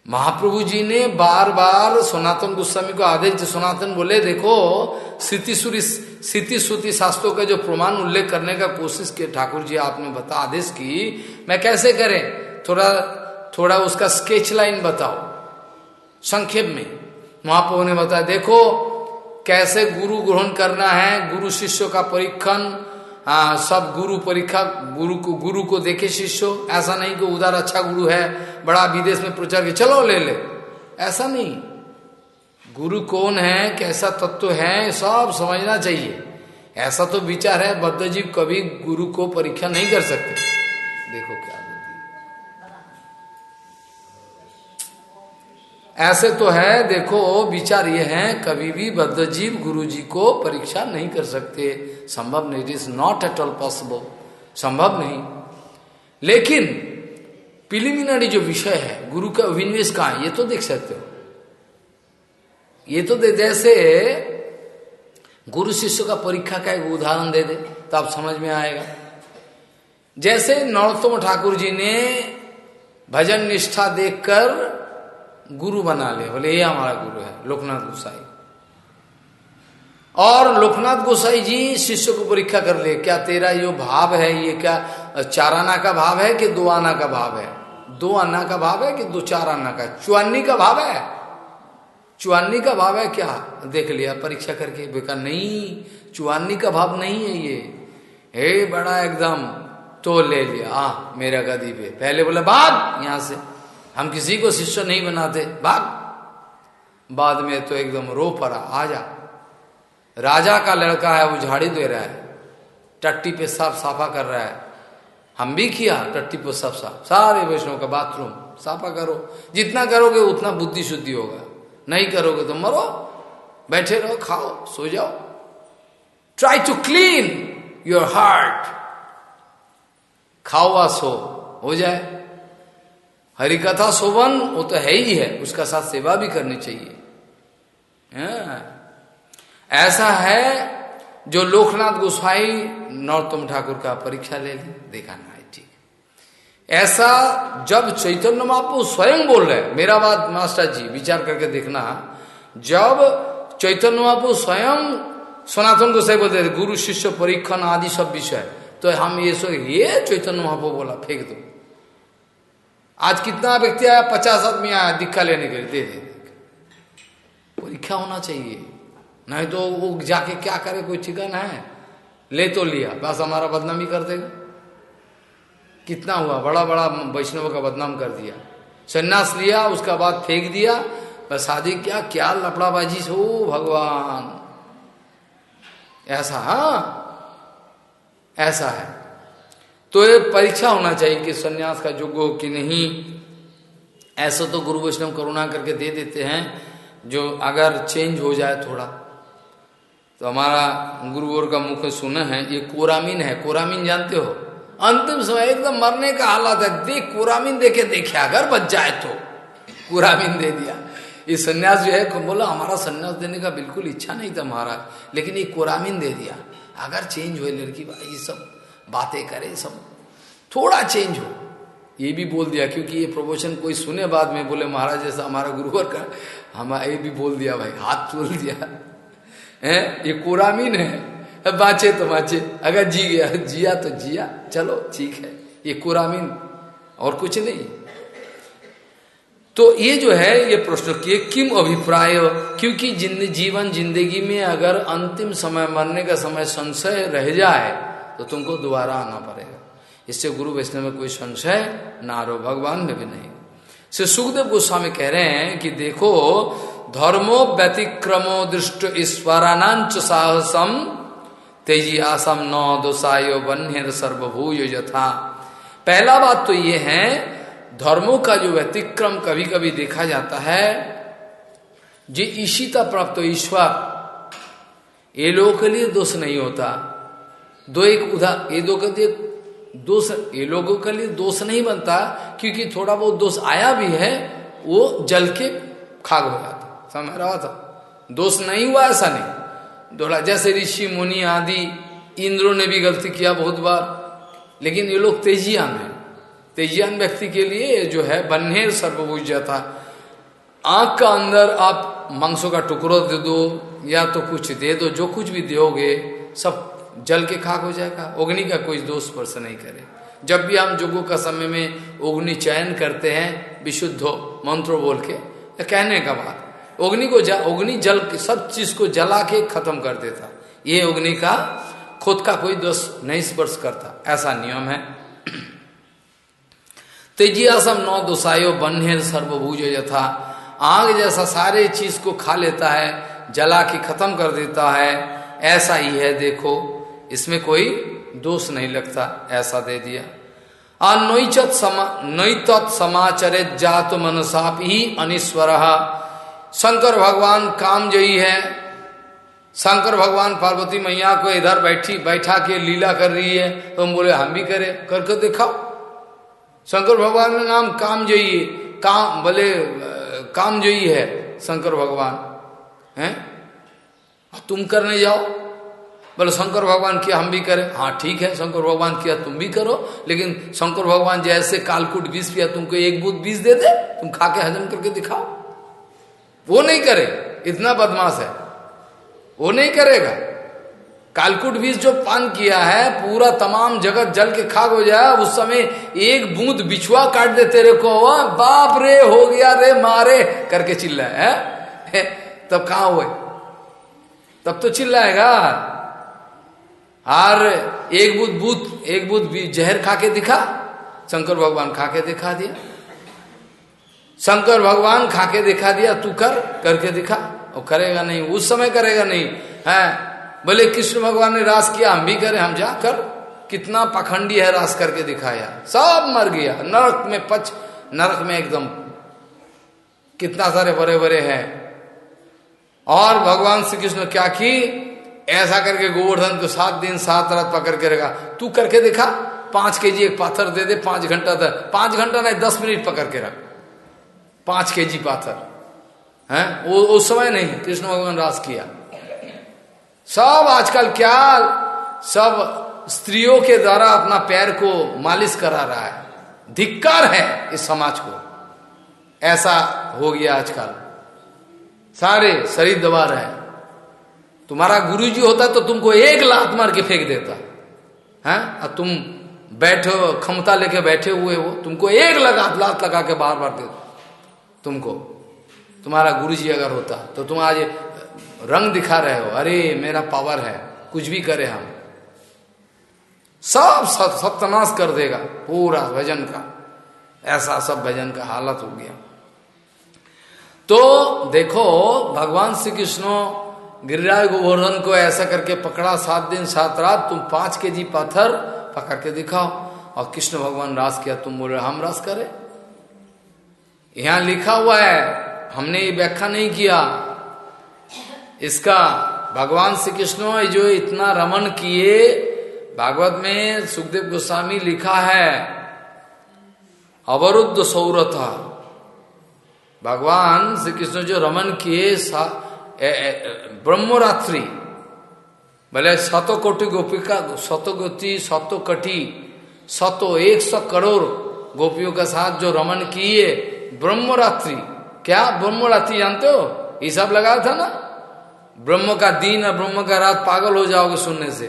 महाप्रभु जी ने बार बार सनातन गोस्वामी को आदेश सनातन बोले, देखो स्थिति स्थिति शास्त्रों का जो प्रमाण उल्लेख करने का कोशिश किया ठाकुर जी, आपने बता आदेश की। मैं कैसे करें? थोड़ा थोड़ा उसका स्केच लाइन बताओ। संक्षेप में। महाप्रभु ने बताया, देखो, कैसे गुरु ग्रहण करना है, गुरु शिष्य का परीक्षण हाँ सब गुरु परीक्षा, गुरु को गुरु को देखे शिष्य, ऐसा नहीं कि उधर अच्छा गुरु है, बड़ा विदेश में प्रचार के चलो ले ले। ऐसा नहीं। गुरु कौन है, कैसा तत्व है, सब समझना चाहिए। ऐसा तो विचार है, बद्धजीव कभी गुरु को परीक्षा नहीं कर सकते। देखो क्या ऐसे तो है, देखो, विचार ये है, कभी भी बद्धजीव गुरु जी को परीक्षा नहीं कर सकते। संभव नहीं it is not at all possible संभव नहीं। लेकिन प्रिलिमिनरी जो विषय है, गुरु का अभिनिवेश कहा ये तो देख सकते हो। ये तो दे, जैसे गुरु शिष्य का परीक्षा का एक उदाहरण दे दे तो आप समझ में आएगा। जैसे नरोत्तम ठाकुर जी ने भजन निष्ठा देखकर गुरु बना ले, बोले, ये हमारा गुरु है, लोकनाथ गोसाई। और लोकनाथ गोसाई जी शिष्य को परीक्षा कर ले, क्या तेरा ये भाव है, ये क्या चार आना का भाव है कि दो आना का भाव है? दो आना का भाव है कि दो चार आना का? चुअन्नी का भाव है। चुअन्नी का भाव है क्या? देख लिया, परीक्षा करके। बेकार, नहीं चुअन्नी का भाव नहीं है ये। हे बड़ा एकदम तो ले लिया। आ मेरा गदी पे पहले बोले भाग यहाँ से। हम किसी को शिष्य नहीं बनाते। भाग। बाद में तो एकदम रो पड़ा। आ जा राजा का लड़का है, वो झाड़ी दे रहा है। टट्टी पे साफ़ साफा कर रहा है। हम भी किया, टट्टी पे साफ़ साफ़। सारे वैष्णव का बाथरूम साफा करो। जितना करोगे उतना बुद्धि शुद्धि होगा। नहीं करोगे तो मरो। बैठे रहो, खाओ, सो जाओ। Try to clean your heart खाओ सो। हो जाए। हरिकथा शोभन वो तो है ही है, उसका साथ सेवा भी करनी चाहिए। हाँ। ऐसा है जो लोकनाथ गोस्वाई नौतम ठाकुर का परीक्षा ले ली, देखा ना है ठीक ऐसा जब चैतन्य महापु स्वयं बोल रहे मेरा बात मास्टर जी, विचार करके देखना, जब चैतन्य महापु स्वयं सनातन गोसाई बोलते गुरु शिष्य परीक्षण आदि सब विषय तो हम ये सो ये चैतन्य महापु बोला, फेंक दो। आज कितना व्यक्ति आया, पचास आदमी आया दिक्का लेने के लिए, दे दे परीक्षा होना चाहिए। नहीं तो वो जाके क्या करे, कोई ठिकाना है? ले तो लिया, बस हमारा बदनामी कर देगा। कितना हुआ? बड़ा बड़ा वैष्णव का बदनाम कर दिया। संन्यास लिया, उसका बाद फेंक दिया। बस शादी क्या क्या लपड़ाबाजी से हो भगवान। ऐसा हाँ? ऐसा है। तो ये परीक्षा होना चाहिए कि सन्यास का योग्य हो कि नहीं। ऐसा तो गुरु वैष्णव करुणा करके दे देते हैं, जो अगर चेंज हो जाए थोड़ा। तो हमारा गुरुवर का मुख सुना है, ये कोरामीन है। कोरामीन जानते हो? अंतिम समय एकदम मरने का हालत है। देख, कोरामीन देखे देखे, अगर बच जाए तो। कोरामीन दे दिया। ये सन्यास जो है बोला, हमारा सन्यास देने का बिल्कुल इच्छा नहीं था महाराज, लेकिन ये कोरामीन दे दिया। अगर चेंज हुए लड़की, भाई, ये सब बातें करे सब। थोड़ा चेंज हो। ये भी बोल दिया, क्योंकि ये प्रमोशन कोई सुने बाद में, बोले, महाराज, जैसा हमारा गुरुवर का, हम ये भी बोल दिया भाई, हाथ चोल दिया। है? ये कोरामीन है। बाँचे तो बाँचे। अगर जी गया, जिया तो जिया। चलो, ठीक है। ये कोरामीन। और कुछ नहीं। तो ये जो है, ये प्रश्न किए किम अभिप्राय? क्योंकि जिन, जीवन ज़िंदगी में अगर अंतिम समय, मरने का समय संशय रह जाए तो तुमको दोबारा आना पड़ेगा। इससे गुरु वैष्णव में कोई संशय ना रो भगवान में भी नहीं। से सुखदेव गोस्वामी कह रहे हैं कि देखो, धर्मो व्यतिक्रमो दृष्ट ईश्वरानांच साहसम तेज़ी आसम नौ दोसायो बन्हेर सर्वभूय यथा। पहला बात तो ये है, धर्मों का जो व्यतिक्रम कभी कभी देखा जाता है, जो ईशिता प्राप्त ईश्वर, ये लोगों के लिए दोष नहीं होता। दो एक उधा, ये दो के दोष, ये लोगों के लिए दोष नहीं बनता, क्योंकि थोड़ा बहुत दोष आया भी है, वो जल के खाग हो जाता समझ रहा था दोष नहीं हुआ, ऐसा नहीं। थोड़ा जैसे ऋषि, मुनि आदि, इंद्रों ने भी गलती किया बहुत बार, लेकिन ये लोग तेजियान है। तेजियान व्यक्ति के लिए जो है, बन्हेर सर्वभुज था। आँख का अंदर आप मांसों का टुकड़ो दे दो, या तो कुछ दे दो, जो कुछ भी दोगे, सब जल के खाक हो जाएगा, अग्नि का कोई दोष स्पर्श नहीं करे। जब भी हम जोगों का समय में अग्नि चयन करते हैं, विशुद्ध मंत्रो बोल के कहने का बात, अग्नि को अग्नि जल सब चीज़ को जला के खत्म कर देता। ये अग्नि का, खुद का कोई दोष नहीं स्पर्श करता। ऐसा नियम है। तेजियासम नौ दोषायो बन्हेर सर्वभूज यथा। आग जैसा सारे चीज़ को खा लेता है, जला के खत्म कर देता है। ऐसा ही है, देखो। इसमें कोई दोष नहीं लगता, ऐसा दे दिया। अनोचत समा नैतत समाचरित जात मनसाप ही अनिश्वर शंकर भगवान काम जयी है। शंकर भगवान पार्वती मैया को इधर बैठी, बैठा के लीला कर रही है। तो हम बोले, हम भी करें, करके दिखाओ। शंकर भगवान का नाम काम जयी काम बोले, काम जयी है शंकर भगवान। हैं? तुम करने जाओ। बोले, शंकर भगवान किया हम भी करें। हाँ ठीक है, शंकर भगवान किया, तुम भी करो। लेकिन शंकर भगवान जैसे कालकुट बीस पिया, तुमको एक बूथ बीस दे दे, तुम खा के हजम करके दिखाओ। वो नहीं करे, इतना बदमाश है। वो नहीं करेगा। कालकुट बीज जो पान किया है, पूरा तमाम जगत जल के खाक हो जाए उस समय एक बूंद बिछुआ काट दे तेरे को बाप रे, हो गया रे, मारे, करके चिल्ला है? तब कहा हुए? तब तो चिल्लाएगा। और एक बुद्ध बुद्ध, एक बुद्ध जहर खा के दिखा, शंकर भगवान खा के दिखा दिया। शंकर भगवान खा के दिखा दिया, तू कर, करके दिखा। वो करेगा नहीं, उस समय करेगा नहीं, है? बोले कृष्ण भगवान ने रास किया, हम भी करें, हम जा कर। कितना पखंडी है रास करके दिखाया। सब मर गया, नरक में पच, नरक में एकदम। कितना सारे बड़े बड़े हैं। और भगवान श्री कृष्ण क्या की? ऐसा करके गोवर्धन को सात दिन, सात रात पकड़ के रखा। तू करके दिखा, पाँच के जी एक पाथर दे दे, पाँच घंटा तक पाँच घंटा नहीं, दस मिनट पकड़ के रख। पाँच के जी पाथर। है? वो उस समय नहीं, कृष्ण भगवान रास किया। सब आजकल क्या, सब स्त्रियों के द्वारा अपना पैर को मालिश करा रहा है। धिक्कार है इस समाज को। ऐसा हो गया आजकल। सारे शरीर दबा रहे तुम्हारा गुरु जी होता तो तुमको एक लात मार के फेंक देता। है? और तुम बैठो, क्षमता लेके बैठे हुए हो, तुमको एक लगा, लात लगा के बार बार देता तुमको। तुम्हारा गुरु जी अगर होता तो तुम आज रंग दिखा रहे हो। अरे, मेरा पावर है, कुछ भी करे हम। सब सत्यानाश कर देगा, पूरा भजन का। ऐसा सब भजन का हालत हो गया। तो देखो, भगवान श्री कृष्ण गिरिराज गोवर्धन को ऐसा करके पकड़ा, सात दिन, सात रात, तुम पाँच के जी पत्थर पकड़ के दिखाओ। और कृष्ण भगवान रास किया, तुम बोल, हम रास करे? यहाँ लिखा हुआ है, हमने ये व्याख्या नहीं किया। इसका भगवान श्री कृष्ण जो इतना रमन किए, भागवत में सुखदेव गोस्वामी लिखा है, अवरुद्ध सौरथा। भगवान श्री कृष्ण जो रमन किए ब्रह्मरात्रि। शतो कोटि गोपिका शतगति शतो कटी शतो एक सौ करोड़ गोपियों के साथ जो रमन किए, ब्रह्मरात्रि। क्या ब्रह्मरात्रि जानते हो? हिसाब लगाया था ना? ब्रह्म का दिन और ब्रह्म का रात पागल हो जाओगे सुनने से।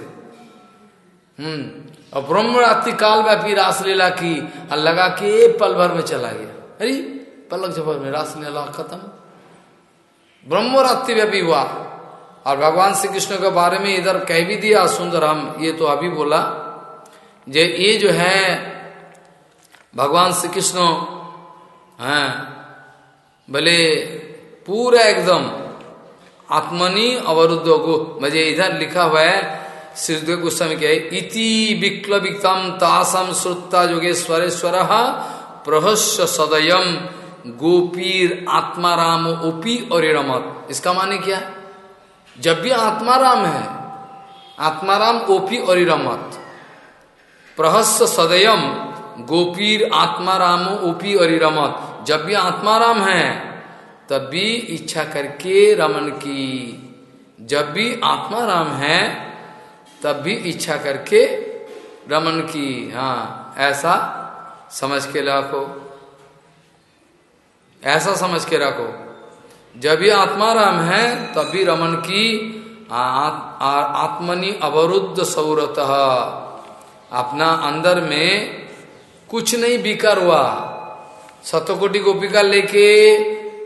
हम्म और ब्रह्मरात्रि काल व्यापी रासलीला की, और लगा के पल भर में चला गया। अरे, पलक जबर में रासलीला खत्म। ब्रह्मरात्रि व्यापी हुआ। और भगवान श्री कृष्ण के बारे में इधर कह भी दिया, सुंदर हम, ये तो अभी बोला। जे ये जो है, भगवान श्री कृष्ण हाँ भले पूरा एकदम आत्मनि अवरुद्ध को मुझे इधर लिखा हुआ है, श्रीदेव गोस्वामी के इति विक्लविकम तासम श्रुता योगेश्वरेश्वर प्रहस्य सदयम। गोपीर आत्माराम ओपी और रमत इसका माने क्या? जब भी आत्माराम है, आत्माराम ओपी और रमत प्रहस्य सदयम, गोपीर आत्माराम ओपी और रमत जब भी आत्माराम है, तब भी इच्छा करके रमन की। जब भी आत्माराम है, तब भी इच्छा करके रमन की। हाँ ऐसा समझ के रखो ऐसा समझ के रखो। जब ये आत्मा राम है, तभी रमन की आत्मनि अवरुद्ध सौरत। अपना अंदर में कुछ नहीं बिकर हुआ। सतकोटि गोपिका लेके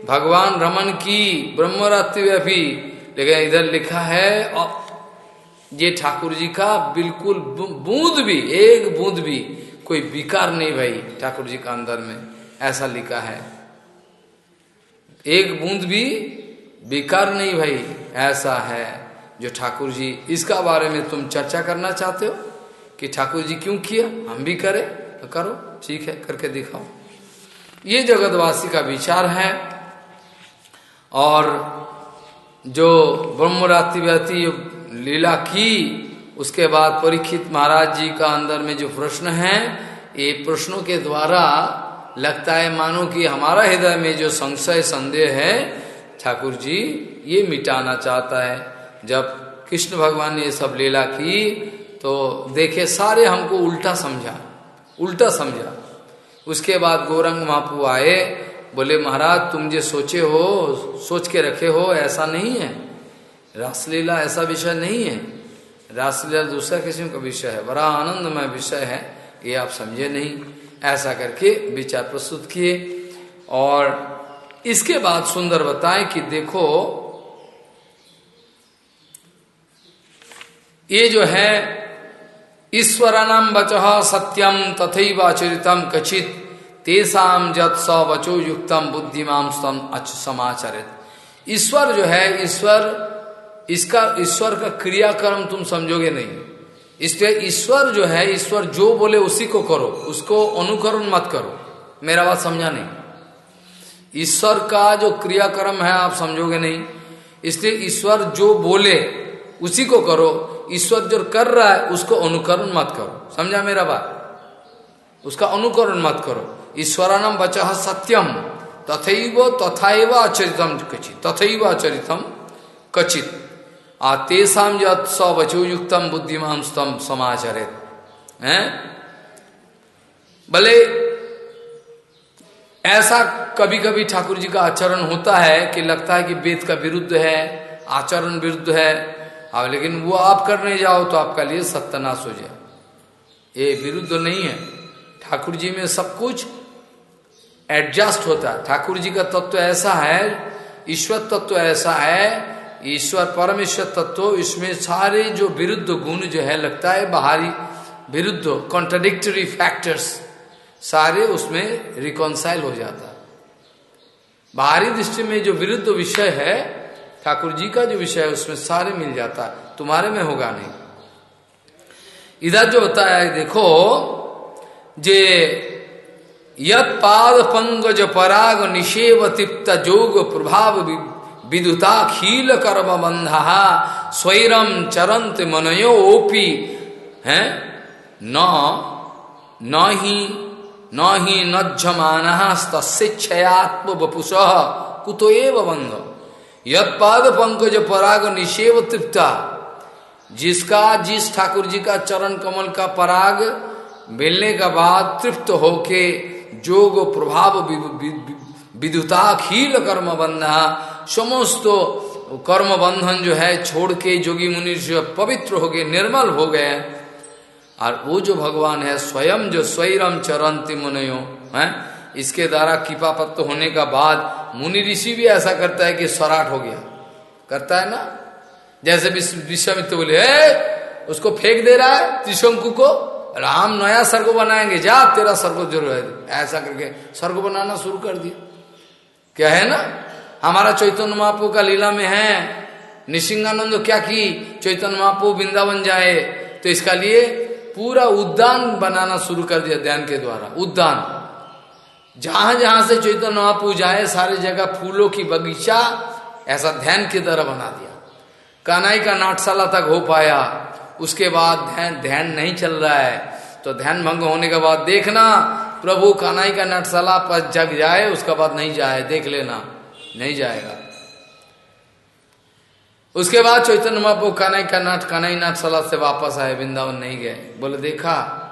भगवान रमन की ब्रह्मरात्रि व्यापी। लेकिन इधर लिखा है ये ठाकुर जी का बिल्कुल बूंद भी, एक बूंद भी कोई विकार नहीं भाई ठाकुर जी का अंदर में। ऐसा लिखा है। एक बूंद भी बेकार नहीं भाई, ऐसा है। जो ठाकुर जी इसका बारे में तुम चर्चा करना चाहते हो कि ठाकुर जी क्यों किया? हम भी करें। तो करो, ठीक है, करके दिखाओ। ये जगतवासी का विचार है और जो ब्रह्मरात्रि व्याति लीला की, उसके बाद परीक्षित महाराज जी का अंदर में जो प्रश्न है, ये प्रश्नों के द्वारा लगता है मानो कि हमारा हृदय में जो संशय, संदेह है, ठाकुर जी, ये मिटाना चाहता है। जब कृष्ण भगवान ने ये सब लीला की तो देखे सारे हमको उल्टा समझा उल्टा समझा। उसके बाद गौरंग महापू आए, बोले, महाराज, तुम जो सोचे हो, सोच के रखे हो, ऐसा नहीं है। रासलीला ऐसा विषय नहीं है। रासलीला दूसरा किस्म का विषय है। बड़ा आनंदमय विषय है, ये आप समझे नहीं। ऐसा करके विचार प्रस्तुत किए। और इसके बाद सुंदर बताए कि देखो, ये जो है ईश्वरानाम बच सत्यम तथैवाचरितम कचित तेसाम जत स वचो युक्तम बुद्धिमाम समाचरित। ईश्वर जो है, ईश्वर, इसका, ईश्वर का क्रियाक्रम तुम समझोगे नहीं। इसलिए ईश्वर जो है, ईश्वर जो बोले उसी को करो, उसको अनुकरण मत करो। मेरा बात समझा नहीं। ईश्वर का जो क्रियाक्रम है, आप समझोगे नहीं। इसलिए ईश्वर जो बोले उसी को करो, ईश्वर जो कर रहा है, उसको अनुकरण मत करो। समझा मेरा बात? उसका अनुकरण मत करो। ईश्वरानम बच सत्यम तथैव तथाव आचरितम कचित। तथैव आचरितम कचित। आतेषाम सवचो युक्तम बुद्धिमान स्तम समाचरित। हैं? भले ऐसा कभी कभी ठाकुर जी का आचरण होता है कि लगता है कि वेद का विरुद्ध है, आचरण विरुद्ध है अब लेकिन वो आप करने जाओ तो आपका लिए सत्यानाश हो जाए। ये विरुद्ध नहीं है। ठाकुर जी में सब कुछ एडजस्ट होता है। ठाकुर जी का तत्व तो ऐसा है, ईश्वर तत्व तो ऐसा है ईश्वर परमेश्वर तत्व, इसमें सारे जो विरुद्ध गुण जो है, लगता है, बाहरी विरुद्ध कॉन्ट्रडिक्टरी फैक्टर्स सारे उसमें रिकॉन्साइल हो जाता। बाहरी दृष्टि में जो विरुद्ध विषय है, ठाकुर जी का जो विषय है, उसमें सारे मिल जाता। है तुम्हारे में होगा नहीं। इधर जो बताया देखो, जे यद पाद पंगज पराग निषेव तिप्त जोग प्रभाव विदुता खील कर्म बंधा स्वैरम चरंत मनयो ओपी है? न न ही न ही नज्जमान तस्ेच्छयात्म बपुष कुतो एव बंध यद पाद पंकज पराग निषेव तृप्ता। जिसका, जिस ठाकुर जी का चरण कमल का पराग मिलने का बाद तृप्त होके जोग प्रभाव विदुताखिल कर्म बंधा समस्त कर्म बंधन जो है छोड़ के जोगी मुनि जो पवित्र हो गए, निर्मल हो गए और वो जो भगवान है, स्वयं जो स्वयं चरंति मुनयो, है, इसके द्वारा कृपा पत्त होने का बाद मुनि ऋषि भी ऐसा करता है कि स्वराट हो गया। करता है ना? जैसे विश्वामित्र बोले उसको फेंक दे रहा है त्रिशंकु को, राम नया स्वर्ग बनाएँगे, जा तेरा स्वर्ग ज़रूर है। ऐसा करके स्वर्ग बनाना शुरू कर दिया। क्या है ना? हमारा चैतन्य महापू का लीला में है। निशिंगानंद क्या की? चैतन्य महापू वृंदावन जाए। तो इसका लिए पूरा उद्यान बनाना शुरू कर दिया ध्यान के द्वारा। उद्यान। जहाँ जहाँ से चैतन्य महापू जाए, सारे जगह फूलों की बगीचा, ऐसा ध्यान की तरह बना दिया। कानाई का नाटशाला तक हो पाया। उसके बाद ध्यान ध्यान नहीं चल रहा है। तो ध्यान भंग होने के बाद देखना, प्रभु कानाई का नाटशाला पर जग जाए, उसके बाद नहीं जाए, देख लेना। नहीं जाएगा। उसके बाद चैतन्य महाप्रभु कानाई का नाट कानाई नाटशाला से वापस आए, वृंदावन नहीं गए। बोले, देखा?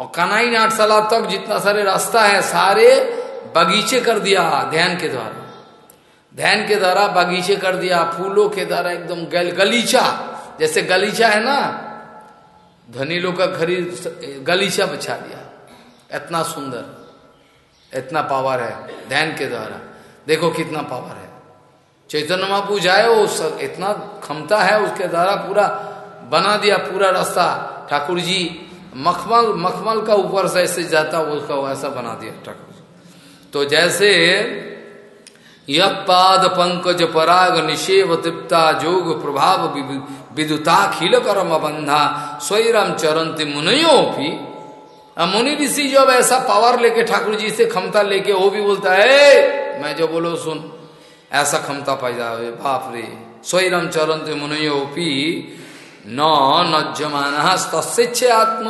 और कानाई नाटशाला तक जितना सारे रास्ता है, सारे बगीचे कर दिया ध्यान के द्वारा। ध्यान के द्वारा बगीचे कर दिया, फूलों के द्वारा एकदम गल, गलीचा। जैसे गलीचा है ना, धनी लोग का खरीद, गलीचा बिछा दिया। इतना सुंदर, इतना पावर है ध्यान के द्वारा। देखो कितना पावर है। चैतन्य महापू जाए वो सब इतना क्षमता है, उसके द्वारा पूरा बना दिया पूरा रास्ता। ठाकुर जी, मखमल मखमल का ऊपर से ऐसे जाता, उसका वैसा बना दिया ठाकुर जी। तो जैसे यद पंकज पराग निषेव तृप्ता जोग प्रभाव विदुता खिल करम बंधा स्वयं चरंती मुनयो भी। मुनि ऋषि जब ऐसा पावर लेके ठाकुर जी से क्षमता लेके, वो भी बोलता है मैं जो बोलो, सुन। ऐसा क्षमता पाई जाए बाप रे। स्वयं चरंत मुनयोपी न नज्जमान तस्ेच्छे आत्म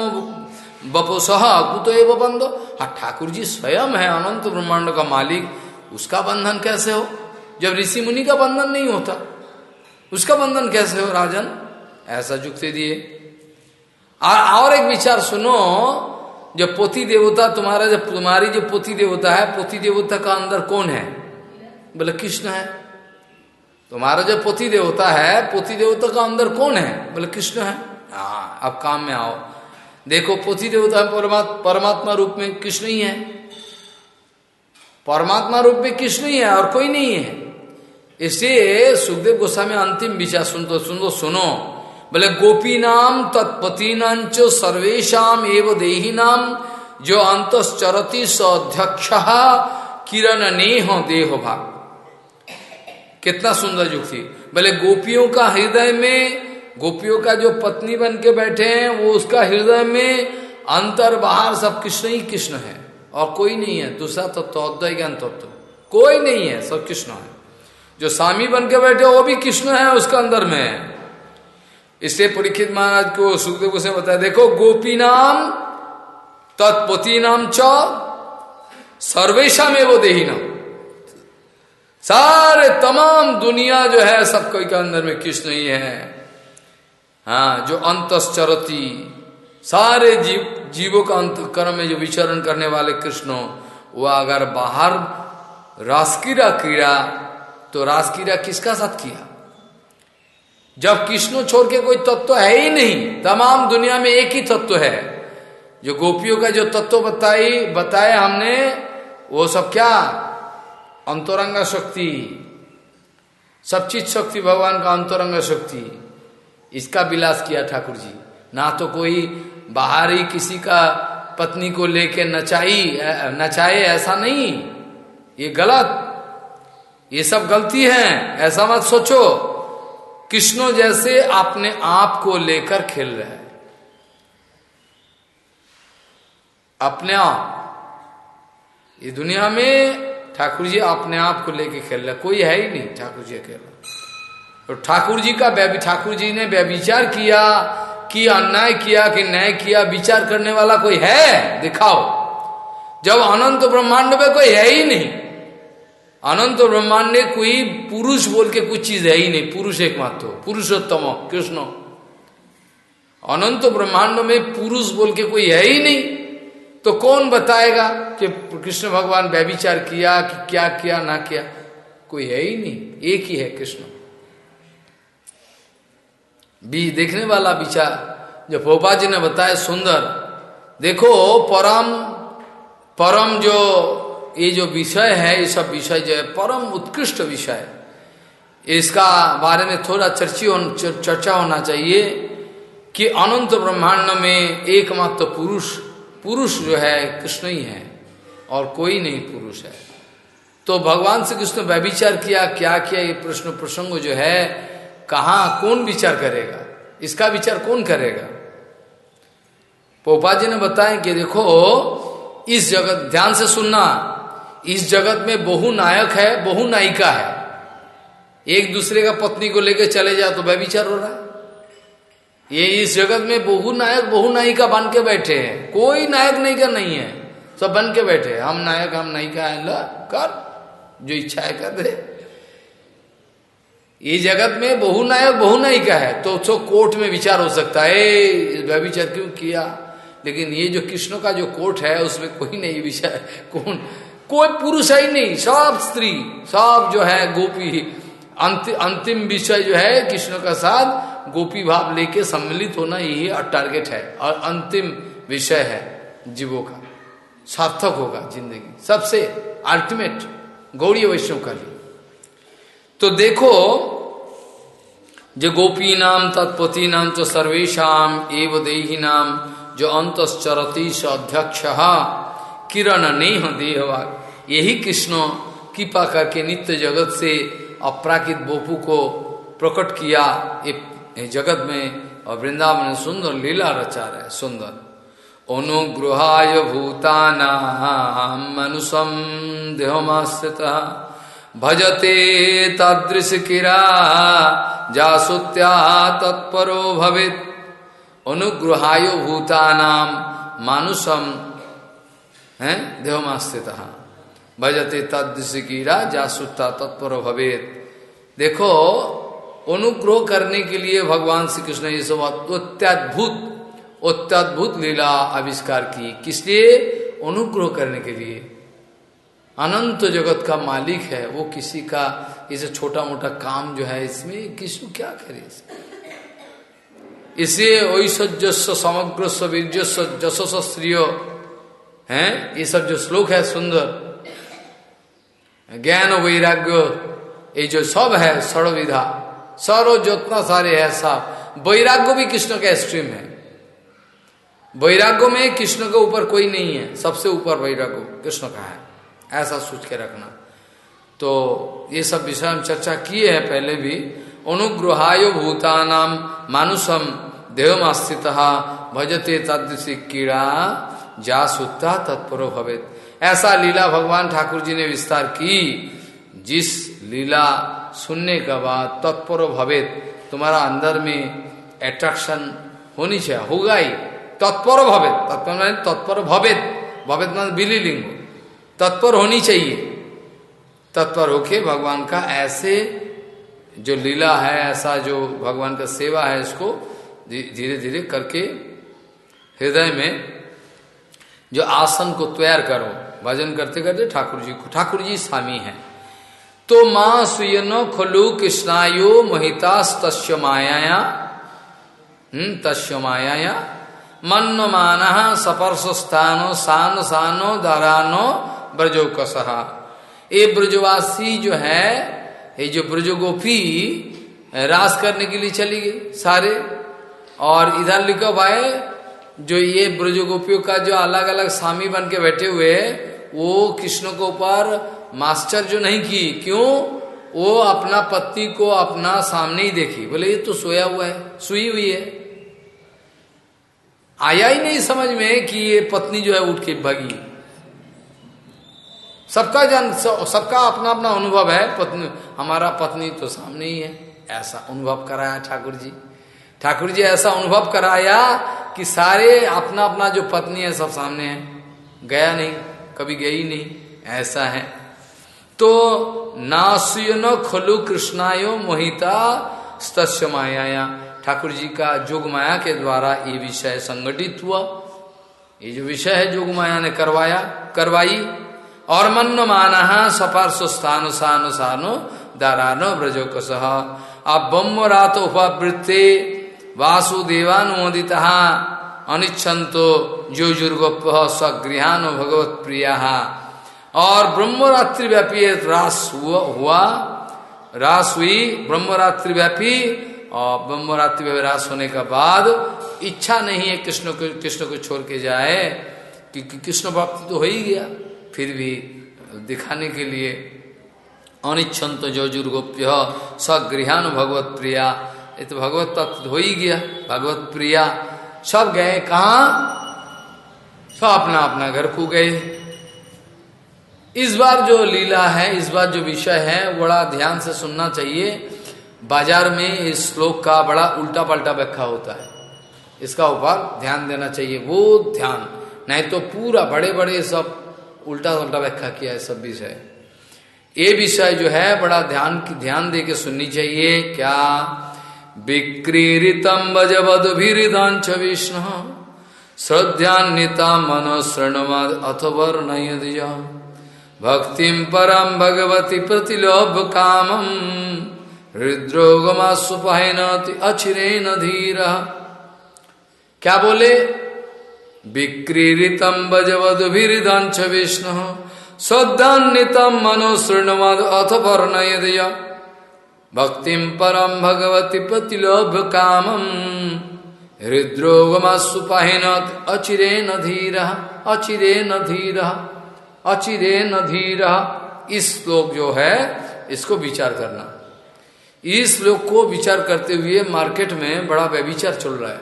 बपोस कुतो एवं बंद हाँ ठाकुर जी स्वयं है, अनंत ब्रह्मांड का मालिक। उसका बंधन कैसे हो? जब ऋषि मुनि का बंधन नहीं होता, उसका बंधन कैसे हो, राजन? ऐसा जुक्ति दिए। और एक विचार सुनो। जो पोती देवता तुम्हारा जब तुम्हारी जो पोती देवता है पोती देवता का अंदर कौन है? बोले, कृष्ण है। तुम्हारा जो पोती देवता है पोती देवता का अंदर कौन है? बोले, कृष्ण है। हाँ अब काम में आओ। देखो पोती देवता परमात्मा रूप में कृष्ण ही है। परमात्मा रूप में कृष्ण ही है और कोई नहीं है। इसलिए सुखदेव गोस्वामी अंतिम विचार सुन तो सुन सुनो। बोले गोपी नाम, तत्पति नाच सर्वेशम एव देही नाम, जो अंतरती सध्यक्ष, किरण नेह देह भाग। कितना सुंदर युक्ति बोले गोपियों का हृदय में, गोपियों का जो पत्नी बन के बैठे हैं, वो उसका हृदय में अंतर, बाहर, सब कृष्ण ही कृष्ण है। और कोई नहीं है। दूसरा तत्व अद्वय ज्ञान तत्व। कोई नहीं है, सब कृष्ण है। जो स्वामी बन के बैठे वो भी कृष्ण है, उसका अंदर में इसलिए परीक्षित महाराज को सुखदेव को से बताया, देखो, गोपी नाम, तत्पति नाम च, सर्वेशा में वो देही नाम। सारे तमाम दुनिया जो है, सब कोई के अंदर में कृष्ण ही है। हाँ जो अंतश्चरती, सारे जीव, जीवों का अंतकर्म में जो विचरण करने वाले कृष्ण वो अगर बाहर रासक्रीड़ा क्रीड़ा तो रासक्रीड़ा किसका साथ किया? जब कृष्ण छोड़ के कोई तत्व है ही नहीं, तमाम दुनिया में एक ही तत्व है। जो गोपियों का जो तत्व बताई, बताया हमने, वो सब क्या? अंतरंग शक्ति। सब चीज़ शक्ति, भगवान का अंतरंग शक्ति। इसका विलास किया ठाकुर जी। ना तो कोई बाहर किसी का पत्नी को लेके नचाई नचाए, ऐसा नहीं। ये गलत। ये सब गलती है, ऐसा मत सोचो। कृष्णो जैसे अपने आप को लेकर खेल रहे हैं। अपने आप। ये दुनिया में ठाकुर जी अपने आप को लेके खेल रहे कोई है ही नहीं ठाकुर जी अकेला। तो ठाकुर जी का ठाकुर जी ने व्यविचार किया, कि अन्याय किया, कि न्याय किया, विचार करने वाला कोई है? दिखाओ। जब अनंत ब्रह्मांड में कोई है ही नहीं। अनंत ब्रह्मांड कोई पुरुष बोल के कुछ चीज़ है ही नहीं, पुरुष एकमात्र, पुरुषोत्तम, कृष्ण। अनंत ब्रह्मांड में पुरुष बोल के कोई है ही नहीं तो कौन बताएगा कि कृष्ण भगवान व्यभिचार किया, कि क्या किया, ना किया? कोई है ही नहीं, एक ही है कृष्ण। भी देखने वाला विचार, जो पोपा जी ने बताया सुंदर, देखो, परम परम जो ये जो विषय है ये सब विषय जो है परम उत्कृष्ट विषय इसका बारे में थोड़ा चर्ची हो, चर्चा होना चाहिए कि अनंत ब्रह्मांड में एकमात्र पुरुष पुरुष जो है कृष्ण ही है और कोई नहीं पुरुष है। तो भगवान श्री कृष्ण व्यविचार किया क्या किया ये प्रश्न प्रसंग जो है कहा कौन विचार करेगा? इसका विचार कौन करेगा? पोपा जी ने बताया कि देखो इस जगत ध्यान से सुनना इस जगत में बहु नायक है, बहु नायिका है। एक दूसरे का पत्नी को लेकर चले जाओ तो व्यविचार हो रहा है। ये इस जगत में बहु नायक, बहु नायिका बन के बैठे हैं। कोई नायक नायिका नहीं है। सब बन के बैठे हम नायक, हम नायिका है। ला, कर, जो इच्छा है कर दे। ये जगत में बहु नायक, बहु नायिका है। तो सो कोर्ट में विचार हो सकता है। व्यविचार क्यों किया? लेकिन ये जो कृष्ण का जो कोर्ट है, उसमें कोई नहीं विचार। कौन कोई पुरुष है नहीं, सब स्त्री, सब जो है गोपी। अंतिम अंतिम विषय जो है कृष्ण का साथ गोपी भाव लेके सम्मिलित होना यही टारगेट है और अंतिम विषय है जीवों का। सार्थक होगा ज़िंदगी। सबसे अल्टीमेट गौरी वैष्णव का लिए तो देखो, जो गोपी नाम, तत्पति नाम तो सर्वेशम एव देही नाम, जो अंतरती अध्यक्ष किरण नहीं नेह देहवाग यही कृष्ण कृपा करके नित्य जगत से अपराकित बोपू को प्रकट किया। ये जगत में और वृंदावन सुंदर लीला रचा रहे सुंदर। अनुग्रहाय भूताना मनुषम देहमाश्रित। भजते तदृश किरा, जासुत्या तत्परो भवित। अनुग्रहाय भूतानाम मानुषम है? देहमास्थित भजते तदृश कीरा जासुत्ता तत्पर भवेद देखो, अनुग्रह करने के लिए भगवान श्री कृष्ण ये सब अत्याद्भुत अत्याद्भुत लीला आविष्कार की। किस लिए? अनुग्रह करने के लिए। अनंत जगत का मालिक है, वो किसी का इसे छोटा मोटा काम जो है इसमें, किसको क्या करे इसे ऐश्वर्यस्व समग्र वीर्यस्व जशस स्त्रिय है? ये सब जो श्लोक है, सुंदर। ज्ञान वैराग्य, ये जो सब है, सर्वविधा। सर्व जितना सारे है सब वैराग्य भी कृष्ण का स्ट्रीम है। वैराग्य में कृष्ण के ऊपर कोई नहीं है। सबसे ऊपर वैराग्य कृष्ण का है। ऐसा सोच के रखना। तो ये सब विषय हम चर्चा किए हैं पहले भी। अनुग्रहाय भूतानाम मानुषम देवमास्थित भजते तदृशी कीड़ा जा सुता तत्परो भवेत। ऐसा लीला भगवान ठाकुर जी ने विस्तार की, जिस लीला सुनने के बाद तत्पर भवेद तुम्हारा अंदर में एट्रैक्शन होनी चाहिए, होगा ही। तत्पर भवेद तत्पर तत्पर भवेद भवेद मान बिली लिंग तत्पर होनी चाहिए। तत्पर होके भगवान का ऐसे जो लीला है, ऐसा जो भगवान का सेवा है, इसको धीरे धीरे करके हृदय में जो आसन को तैयार करो, भजन करते करते ठाकुर जी को ठाकुर जी स्वामी है। तो माँ सुयनो खलु कृष्णायो मोहितास तस्य माया हम्म तस्य माया मन मान सपर्श स्थानो सान सानो दारानो ब्रजो कसहा ये ब्रजवासी जो है, ये जो ब्रजगोपी, रास करने के लिए चली गई सारे। और इधर लिखो भाई जो ये ब्रजगोपियों का जो अलग अलग स्वामी बन के बैठे हुए वो कृष्ण को ऊपर मास्टर जो नहीं की, क्यों? वो अपना पत्नी को अपना सामने ही देखी। बोले, ये तो सोया हुआ है, सुई हुई है। आया ही नहीं समझ में कि ये पत्नी जो है उठ के भगी। सबका जन, सबका अपना अपना अनुभव है, पत्नी, हमारा पत्नी तो सामने ही है। ऐसा अनुभव कराया ठाकुर जी। ठाकुर जी ऐसा अनुभव कराया कि सारे अपना अपना जो पत्नी है सब सामने है। गया नहीं, कभी गई नहीं, ऐसा है। तो नासुय खलु कृष्णायो मोहिता स्तस्य माया ठाकुर जी का जोग माया के द्वारा ये विषय संगठित हुआ। ये जो विषय है जोग माया ने करवाया, करवाई। और मन माना सपार्श स्थान सानो सानो दारानो ब्रजो कह अब ब्रह्म रात उपवृत्ते वासुदेवानुमोदिता अनिच्छन्तो जो जुर्गोप स्वगृहान भगवत प्रिया। और ब्रह्मरात्रि व्यापी रास हुआ, हुआ रास हुई ब्रह्मरात्रि व्यापी और ब्रह्मरात्रि व्यापी रास होने का बाद इच्छा नहीं है कृष्ण को कृष्ण को छोड़ के जाए क्योंकि कृष्ण भक्त तो हो ही गया। फिर भी दिखाने के लिए अनिच्छंत जो जुर्गोप्य सगृहान भगवत प्रिया। ये तो भगवत तत्व हो ही गया, भगवत प्रिया। सब गए कहा? सब अपना अपना घर को गए। इस बार जो लीला है, इस बार जो विषय है, बड़ा ध्यान से सुनना चाहिए। बाज़ार में इस श्लोक का बड़ा उल्टा पल्टा व्याख्या होता है। इसका ऊपर ध्यान देना चाहिए, वो ध्यान। नहीं तो पूरा बड़े बड़े सब उल्टा उल्टा व्याख्या किया है, सब विषय। ये विषय जो है, बड़ा ध्यान ध्यान दे के सुननी चाहिए। क्या? विक्रीतम बजबदभिदांच विष्णु। श्रद्धान्विता मनो श्रणमद अथ वर्णय भक्तिम परम भगवती प्रतिलोभ कामम हृद्रोगमा सुपहन अचिरे धीर। क्या बोले? विक्रीतम बजवदुभिदंश विष्णु। सदान्वितम मनोशृणमद अथ वर्णय दिया भक्तिम परम भगवती प्रतिलोभ कामम हृद्रोगमा सुपाहिनत अचिरे धीर अचिरे धीर अचिरे धीर। इस श्लोक जो है, इसको विचार करना। इस श्लोक को विचार करते हुए मार्केट में बड़ा व्यविचार चल रहा है।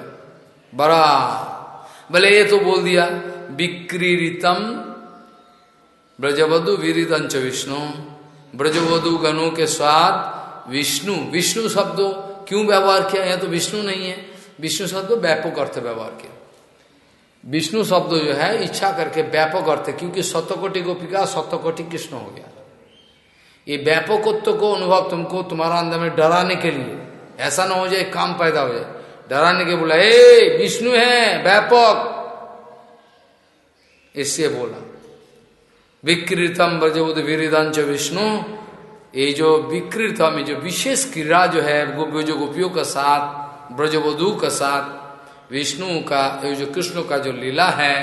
बड़ा। भले ये तो बोल दिया विक्रीतम ब्रजवधु वीरिदंच विष्णु। ब्रजवधु गणों के साथ विष्णु विष्णु शब्द क्यों व्यवहार किया? यह तो विष्णु नहीं है। विष्णु शब्द व्यापक अर्थ व्यवहार किया। विष्णु शब्द जो है, इच्छा करके व्यापक अर्थ, क्योंकि सत्यकोटि गोपिका सत्यकोटि कृष्ण हो गया। ये व्यापकत्व को अनुभव तुमको तुम्हारा अंदर में डराने के लिए। ऐसा ना हो जाए, काम पैदा हो जाए। डराने के बोला, ए, विष्णु है, व्यापक! इससे बोला, विकृतम ब्रजबुद वीरदांच विष्णु ये जो विकृत में जो विशेष क्रीड़ा जो है जो गोपियों का साथ, ब्रजवधु का साथ, विष्णु का, ये जो कृष्ण का जो लीला है,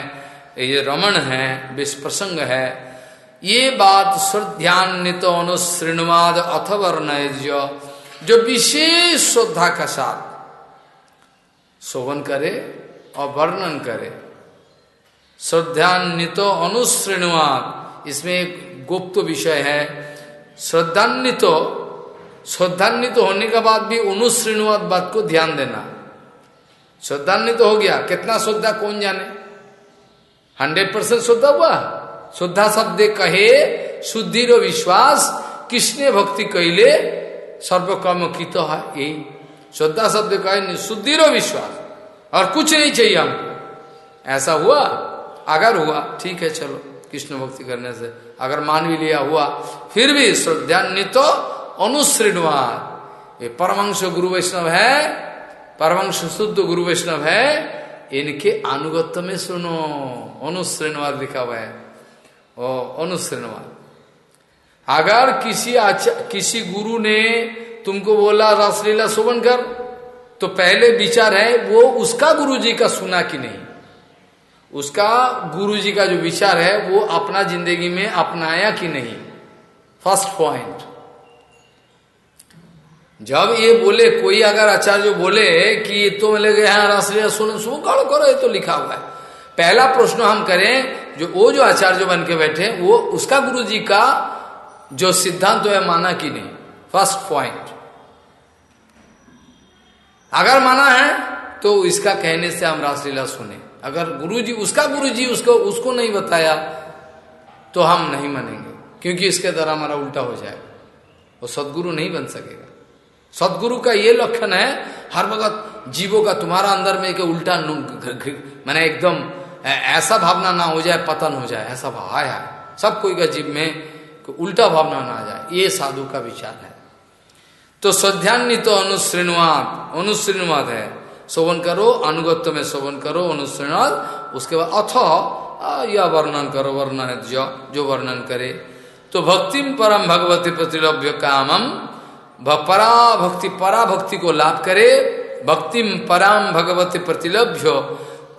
ये रमण है विश्व प्रसंग है, ये बात श्रद्धान्वित अनुश्रृणवाद अथवर्ण जो विशेष श्रद्धा का साथ शोभन करे और वर्णन करे। श्रद्धान्वित अनुश्रृणवाद इसमें एक गुप्त विषय है श्रद्धान्वित श्रद्धान्वित होने के बाद भी अनुश्रृणवाद बात को ध्यान देना। श्रद्धान्वित हो गया। कितना श्रद्धा, कौन जाने? हंड्रेड परसेंट श्रद्धा हुआ? श्रद्धा शब्द कहे शुद्धि विश्वास, किसने भक्ति कहले? सर्वकर्म की तो है यही श्रद्धा शब्द कहे शुद्धि विश्वास। और कुछ नहीं चाहिए हमको। ऐसा हुआ? अगर हुआ, ठीक है, चलो। कृष्ण भक्ति करने से। अगर मान भी लिया हुआ, फिर भी श्रद्धान्वित अनुश्रृणवाद ये परमंश गुरु वैष्णव है, परमंश शुद्ध गुरु वैष्णव है, इनके अनुगत्य में सुनो अनुश्रृणवाद लिखा हुआ है। ओ अनुश्रृणवान अगर किसी किसी गुरु ने तुमको बोला, रासलीला शोभन कर तो पहले विचार है, वो उसका गुरु जी का सुना कि नहीं? उसका गुरु जी का जो विचार है, वो अपना ज़िंदगी में अपनाया कि नहीं? फ़र्स्ट पॉइंट जब ये बोले, कोई अगर आचार्य बोले कि तो लगे हाँ रासलीला सुन सुन, करो ये तो लिखा हुआ है। पहला प्रश्न हम करें, जो वो जो आचार्य बन के बैठे, वो उसका गुरु जी का जो सिद्धांत तो है, माना कि नहीं? फ़र्स्ट पॉइंट अगर माना है तो इसका कहने से हम रासलीला सुने। अगर गुरु जी उसका गुरु जी उसको उसको नहीं बताया तो हम नहीं मानेंगे, क्योंकि इसके द्वारा हमारा उल्टा हो जाएगा। वो सदगुरु नहीं बन सकेगा। सदगुरु का ये लक्षण है, हर वक्त जीवों का तुम्हारा अंदर में एक उल्टा मैंने एकदम ऐसा भावना ना हो जाए, पतन हो जाए, ऐसा भाव आया सब कोई का जीव में उल्टा भावना ना आ जाए, ये साधु का विचार है। तो श्रद्धान्वित तो अनुश्रृणवाद अनुश्रृणवाद है। शोभन करो, अनुगत्य में शोभन करो अनुसरण उसके बाद अथ यह वर्णन करो, वर्णन जो जो वर्णन करे। तो भक्तिम परम भगवती प्रतिलभ्य कामम परा भक्ति परा भक्ति को लाभ करे। भक्तिम परम भगवती प्रतिलभ्य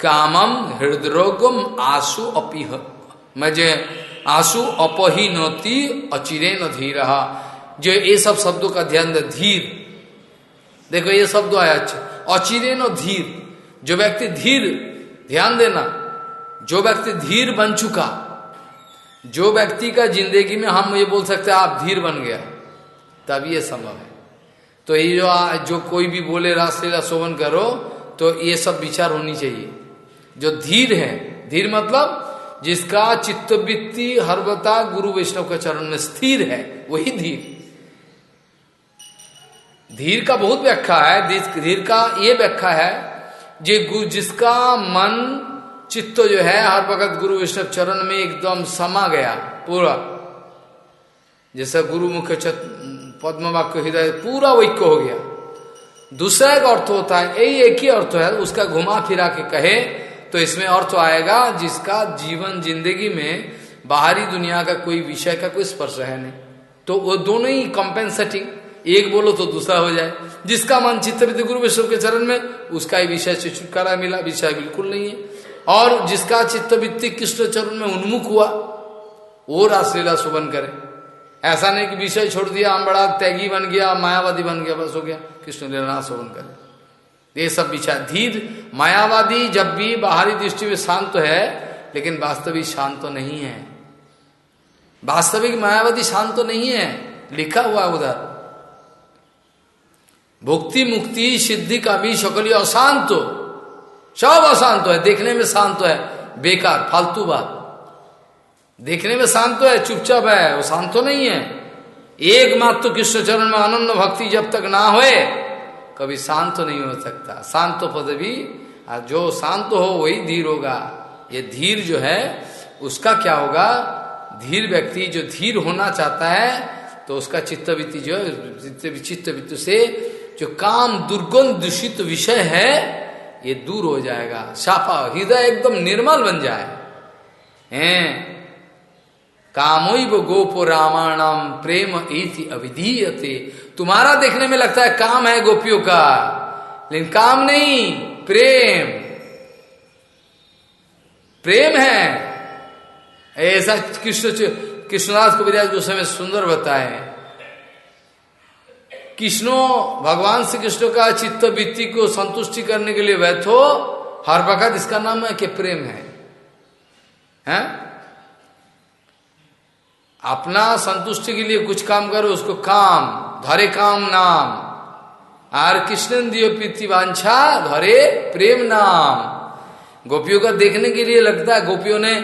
कामम हृदरोगम आसु अपी मज़े आसु अपहीनती अचिरे न धीर। जो ये सब शब्दों का ध्यान धीर देखो ये शब्द आया अच्छा। अचिरेन धीर। जो व्यक्ति धीर ध्यान देना जो व्यक्ति धीर बन चुका जो व्यक्ति का ज़िंदगी में हम ये बोल सकते हैं आप धीर बन गया तब ये संभव है। तो ये जो आ, जो कोई भी बोले रासलीला शोभन करो तो ये सब विचार होनी चाहिए। जो धीर है धीर मतलब जिसका चित्तवृत्ति हरवता गुरु वैष्णव के चरण में स्थिर है वही धीर। धीर का बहुत व्याख्या है, धीर का ये व्याख्या है, जे जिसका मन, चित्त जो है, हर वक्त गुरु वैष्णव चरण में एकदम समा गया, पूरा। जैसा गुरु मुख्य पद्म वाक्य हृदय, पूरा वैक्य हो गया। दूसरा एक अर्थ होता है, यही एक ही अर्थ है, उसका घुमा फिरा के कहे तो इसमें अर्थ आएगा, जिसका जीवन ज़िंदगी में बाहरी दुनिया का कोई विषय का कोई स्पर्श है नहीं। तो वो दोनों ही कंपेंसेटिंग एक बोलो तो दूसरा हो जाए। जिसका मन चित्त गुरु विश्व के चरण में, उसका ही विषय से छुटकारा मिला, विषय बिल्कुल नहीं है। और जिसका चित्तवृत्ति कृष्ण चरण में उन्मुख हुआ, वो रासलीला सुबन करे। ऐसा नहीं कि विषय छोड़ दिया हम बड़ा त्यागी बन गया, मायावादी बन गया, बस हो गया। कृष्ण लीला सुबन करे। ये सब विचार धीर। मायावादी जब भी बाहरी दृष्टि में शांत तो है, लेकिन वास्तविक शांत तो नहीं है। वास्तविक मायावादी शांत तो नहीं है। लिखा हुआ उधर। भुक्ति मुक्ति सिद्धि का भी शकली अशांत। सब अशांत है, देखने में शांत है। बेकार, फालतू बात। देखने में शांत है, चुपचाप है, वो शांत तो नहीं है। एकमात्र कृष्ण चरण में आनंद भक्ति जब तक ना होए, कभी शांत तो नहीं हो सकता। शांत पदवी जो शांत हो वही धीर होगा। ये धीर जो है, उसका क्या होगा? धीर व्यक्ति जो धीर होना चाहता है तो उसका चित्तवृत्ति जो है चित्तवृत्ति से जो काम दुर्गुण दूषित विषय है, ये दूर हो जाएगा साफा हृदय एकदम निर्मल बन जाए। हैं? कामोब गोप रामायणम प्रेम इति अविधीयते। तुम्हारा देखने में लगता है काम है गोपियों का, लेकिन काम नहीं, प्रेम। प्रेम है। ऐसा कृष्ण कृष्णदास को विराज गोस्वामी सुंदर बताए। कृष्णो, भगवान श्री कृष्ण का चित्त वृत्ति को संतुष्टि करने के लिए वैथो हर वक्त इसका नाम है कि प्रेम है। हैं? अपना संतुष्टि के लिए कुछ काम करो, उसको काम, धरे काम नाम। और कृष्ण दियो प्रीति वांछा, धरे प्रेम नाम। गोपियों का देखने के लिए लगता है, गोपियों ने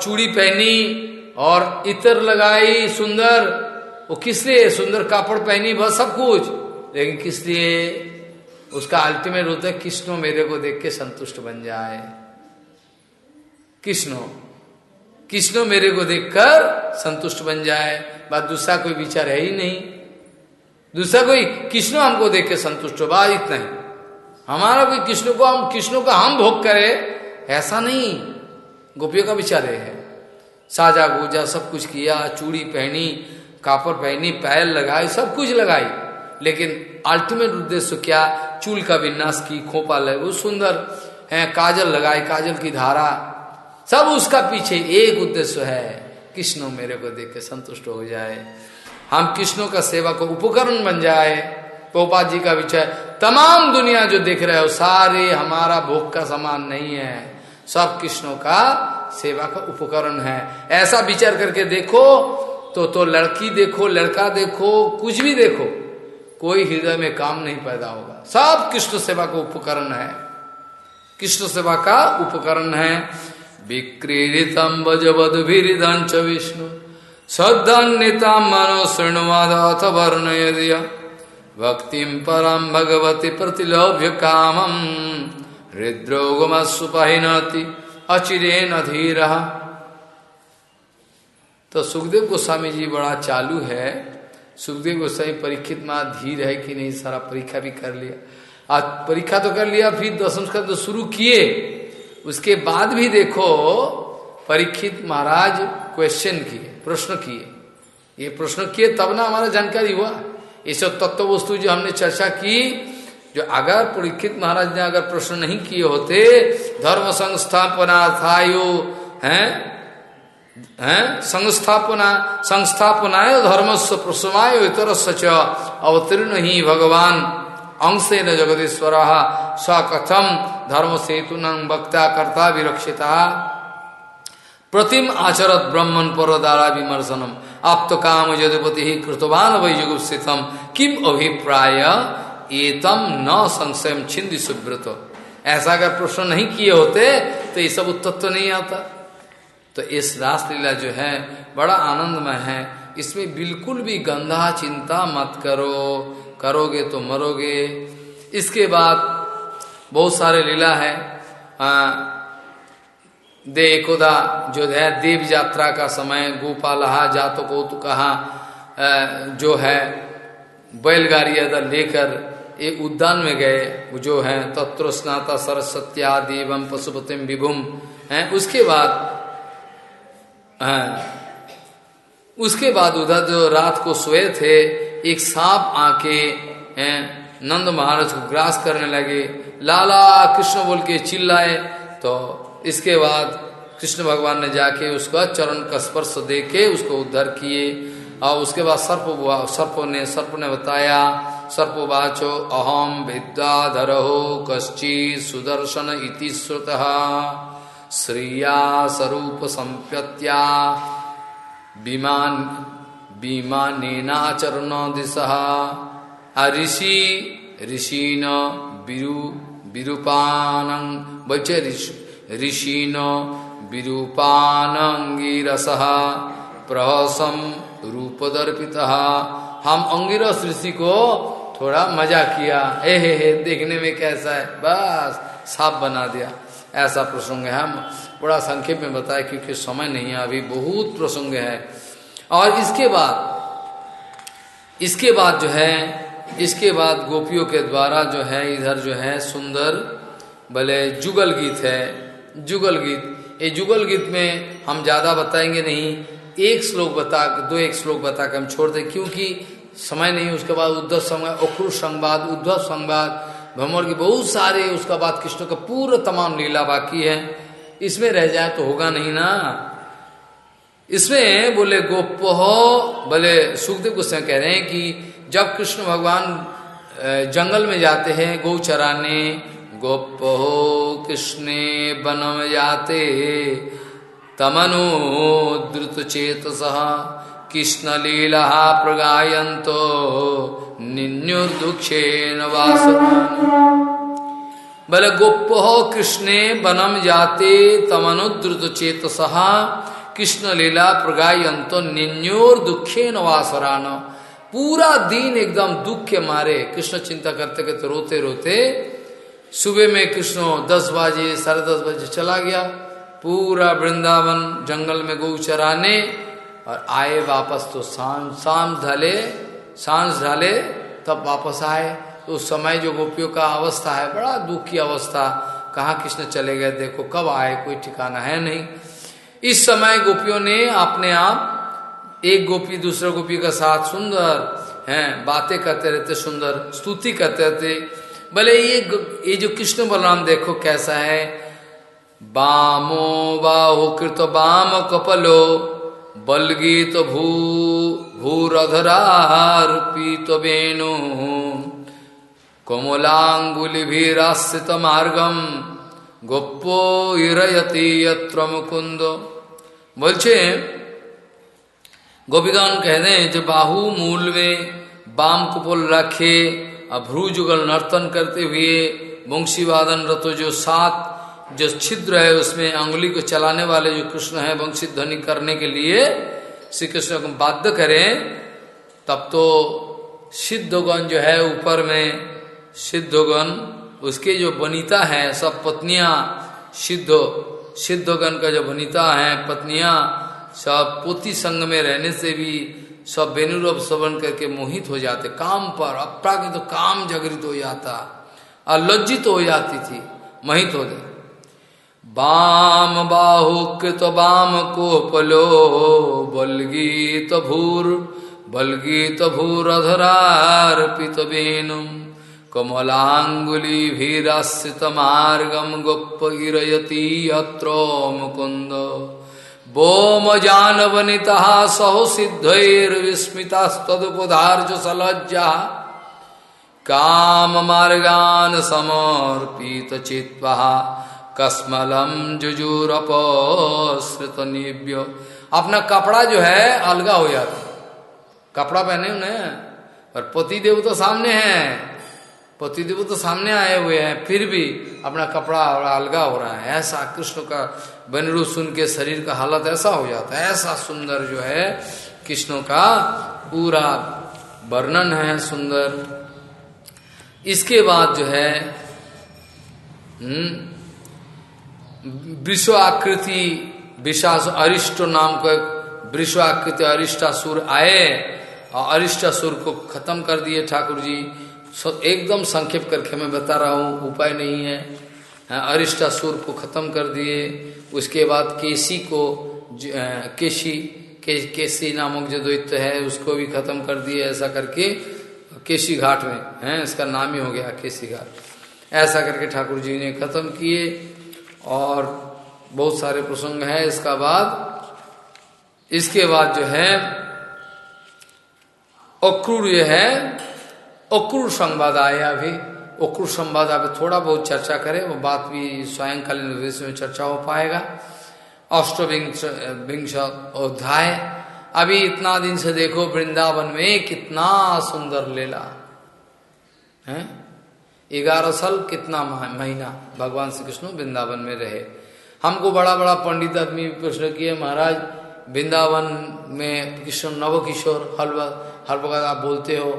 चूड़ी पहनी और इतर लगाई, सुंदर वो किस लिए? सुंदर कापड़ पहनी, बस सब कुछ। लेकिन किस लिए? उसका अल्टीमेट होता है, कृष्णो मेरे को देख के संतुष्ट बन जाए। कृष्णो कृष्णो मेरे को देखकर संतुष्ट बन जाए। बात दूसरा कोई विचार है ही नहीं। दूसरा कोई कृष्णो हमको देख के संतुष्ट हो, बात इतना ही। हमारा कोई कृष्ण को हम, कृष्णों का हम भोग करे, ऐसा नहीं। गोपियों का विचार है। साजा, गोजा सब कुछ किया, चूड़ी पहनी कापड़ पहनी पैर लगाई, सब कुछ लगाई। लेकिन अल्टीमेट उद्देश्य क्या? चूल का विन्यास की, खोपा लगे, वो सुंदर है, काजल लगाई, काजल की धारा। सब उसका पीछे एक उद्देश्य है, कृष्ण मेरे को देख के संतुष्ट हो जाए। हम कृष्णों का सेवा को उपकरण बन जाए। पोपा जी का विचार, तमाम दुनिया जो देख रहे हो, सारे हमारा भोग का समान नहीं है। सब कृष्णों का सेवा का उपकरण है। ऐसा विचार करके देखो तो तो लड़की देखो, लड़का देखो, कुछ भी देखो, कोई हृदय में काम नहीं पैदा होगा। सब कृष्ण सेवा का उपकरण है। कृष्ण सेवा का उपकरण है। विक्रीडितम बजवधुभिरिदंच विष्णु। सद्धन्यता मनो शृणुवाद अथ वर्णय दिया भक्ति परम भगवती प्रतिलोभ्य कामम हृद्रोगमसुपहिनति अचिरेन धीर। तो सुखदेव गोस्वामी जी बड़ा चालू है। सुखदेव गोस्वामी परीक्षित माँ धीर है कि नहीं, सारा परीक्षा भी कर लिया। आज परीक्षा तो कर लिया, फिर दसम का तो शुरू किए। उसके बाद भी देखो, परीक्षित महाराज क्वेश्चन किए, प्रश्न किए। ये प्रश्न किए, तब ना हमारा जानकारी हुआ। ये सब तत्व वस्तु जो हमने चर्चा की, जो अगर परीक्षित महाराज ने अगर प्रश्न नहीं किए होते, धर्म संस्थापना था यो है? है? संस्थापना, संस्थापनाय धर्मस्व प्रसमाय इतर सच अवतीर्ण ही भगवान। अंशे न जगदीश्वर। स कथम धर्म सेतु वक्ता कर्ता विरक्षिता? प्रतिम आचरत ब्रह्मण पर द्वारा विमर्शनम। आप तो काम यदुपति कृतवान वैजुगुप्सितम। किम अभिप्राय? एतम न संशय छिंदी सुब्रत ऐसा अगर प्रश्न नहीं किए होते तो ये सब उत्तर तो नहीं आता। तो इस रासलीला जो है, बड़ा आनंदमय है। इसमें बिल्कुल भी गंदा चिंता मत करो। करोगे तो मरोगे। इसके बाद बहुत सारे लीला है। देखोदा जो है, देव यात्रा का समय गोपालहा जातो को कहा जो है, बैलगाड़ी अदर लेकर एक उद्यान में गए जो है तत्व स्नाता सरस्वत्या देवम पशुपतिम विभुम है। उसके बाद है। उसके बाद उधर जो रात को सोए थे, एक सांप आके नंद महाराज को ग्रास करने लगे। लाला, कृष्ण बोल के चिल्लाए। तो इसके बाद कृष्ण भगवान ने जाके उसका चरण का स्पर्श दे के उसको उद्धार किए। और उसके बाद सर्प हुआ, सर्प ने सर्प ने बताया सर्पवाचो अहम विद्याधर हो कश्चि सुदर्शन इति श्रुत। श्रिया स्वरूप संप्यत्या। विमान विमानेनाचरण दिशा। ऋषि ऋषि विरु विरूपान बचे ऋषि न विरूपानंगिरस प्रहसम रूपदर्पित। हम अंगिरस ऋषि को थोड़ा मज़ा किया। हे हे हे, देखने में कैसा है? बस, साफ़ बना दिया। ऐसा प्रसंग है। हम बड़ा संक्षेप में बताया क्योंकि समय नहीं है, अभी बहुत प्रसंग है। और इसके बाद इसके बाद जो है, इसके बाद गोपियों के द्वारा जो है, इधर जो है, सुंदर, भले जुगल गीत है, जुगल गीत। ये जुगल गीत में हम ज़्यादा बताएँगे नहीं। एक श्लोक बता, दो एक श्लोक बता कर हम छोड़ दें, क्योंकि समय नहीं, उसके बाद उद्धव संवाद अक्रूर संवाद, उद्धव संवाद भ्रमर की बहुत सारे उसका बाद कृष्ण का पूरा तमाम लीला बाकी है। इसमें रह जाए तो होगा नहीं ना। इसमें बोले, गोप बोले, सुखदेव गोस्वामी कह रहे हैं कि जब कृष्ण भगवान जंगल में जाते हैं गौ चराने गोप हो, कृष्ण बनम जाते, तमनो द्रुत चेत सह कृष्ण लीला प्रगायंतो निन्युर्दुक्षे नवास बोले गोप कृष्णे बनम जाते तमनुद्रुत चेत सहा कृष्ण लीला प्रगायंत निन्योर दुखे नवासरान पूरा दिन एकदम दुख के मारे, कृष्ण चिंता करते करते रोते रोते, सुबह में कृष्ण दस बजे, साढ़े दस बजे चला गया। पूरा वृंदावन जंगल में गौ चराने, और आए वापस तो शाम शाम ढले, सांस ढले तब वापस आए तो उस समय जो गोपियों का अवस्था है, बड़ा दुख की अवस्था। कहाँ कृष्ण चले गए? देखो, कब आए? कोई ठिकाना है नहीं। इस समय गोपियों ने अपने आप, एक गोपी दूसरे गोपी का साथ सुंदर हैं, बातें करते रहते, सुंदर स्तुति करते रहते। भले ये ये जो कृष्ण बलराम, देखो कैसा है। बामो बाहु कृत बाम कपलो, बलगीत भू भूरधरार पीत वेणु कोमलांगुलि भी मार्गम গোপ্পো ইরয়তি यत्र मुकुंद বলছে गोपीगण कहते हैं जो बाहु मूल में बाम कुपल रखे और भ्रूजुगल नर्तन करते हुए वंशी वादन रतो जो सात जो छिद्र है उसमें अंगुली को चलाने वाले जो कृष्ण है वंशी ध्वनि करने के लिए श्री कृष्ण को बाध्य करें, तब तो सिद्धगण जो है ऊपर में, सिद्धगण उसके जो बनीता है, सब पत्नियाँ, सिद्ध, सिद्धगण का जो बनीता है, पत्नियाँ, सब पोती संग में रहने से भी सब बेनुरभ श्रवण करके मोहित हो जाते, काम पर अपरागित तो काम जागृत हो जाता और लज्जित तो हो जाती थी, मोहित हो जाती। बाम बाहु कृत बाम कोपलो बलगीत भूर बलगीत भूर अधरार्पित बेनुम। कमलांगुलिभिराश्रित मार्गम गोप गिरयती अत्रो मुकुंद बोम जान वनिता सहो सिद्धर विस्मिता सलज्जा। काम मार्गान समर्पित चित्वा कसमलम जुजूरपश्रित निव्य अपना कपड़ा जो है अलगा हो जाता कपड़ा पहने उन्हें और पतिदेव तो सामने हैं। पतिदेव तो सामने आए हुए हैं फिर भी अपना कपड़ा अलगा हो रहा है। ऐसा कृष्ण का बनरू सुन के शरीर का हालत ऐसा हो जाता है ऐसा सुंदर जो है कृष्ण का पूरा वर्णन है सुंदर। इसके बाद जो है हम्म, विश्व आकृति विशास अरिष्ट नाम का विश्व आकृति अरिष्टासुर आए और अरिष्टासुर को खत्म कर दिए ठाकुर जी एकदम संक्षेप करके मैं बता रहा हूँ उपाय नहीं है। हाँ, अरिष्टासुर को खत्म कर दिए। उसके बाद केसी को केसी के, केसी नामक जो दैत्य है उसको भी खत्म कर दिए ऐसा करके। केसी घाट में है इसका नाम ही हो गया केसी घाट। ऐसा करके ठाकुर जी ने खत्म किए। और बहुत सारे प्रसंग है इसका बाद। इसके बाद जो है, अक्रूर जो है, अक्रूर संवाद आया अभी। अक्रूर संवाद अभी थोड़ा बहुत चर्चा करें, वो बात भी स्वयंकालीन उद्देश्य में चर्चा हो पाएगा। अष्टविंश, विंश अध्याय। अभी इतना दिन से देखो, वृंदावन में कितना सुंदर लेला। है? ग्यारह साल कितना महीना भगवान श्री कृष्ण वृंदावन में रहे। हमको बड़ा बड़ा पंडित आदमी प्रश्न किए, महाराज, वृंदावन में कृष्ण नव किशोर हर हर वक्त आप बोलते हो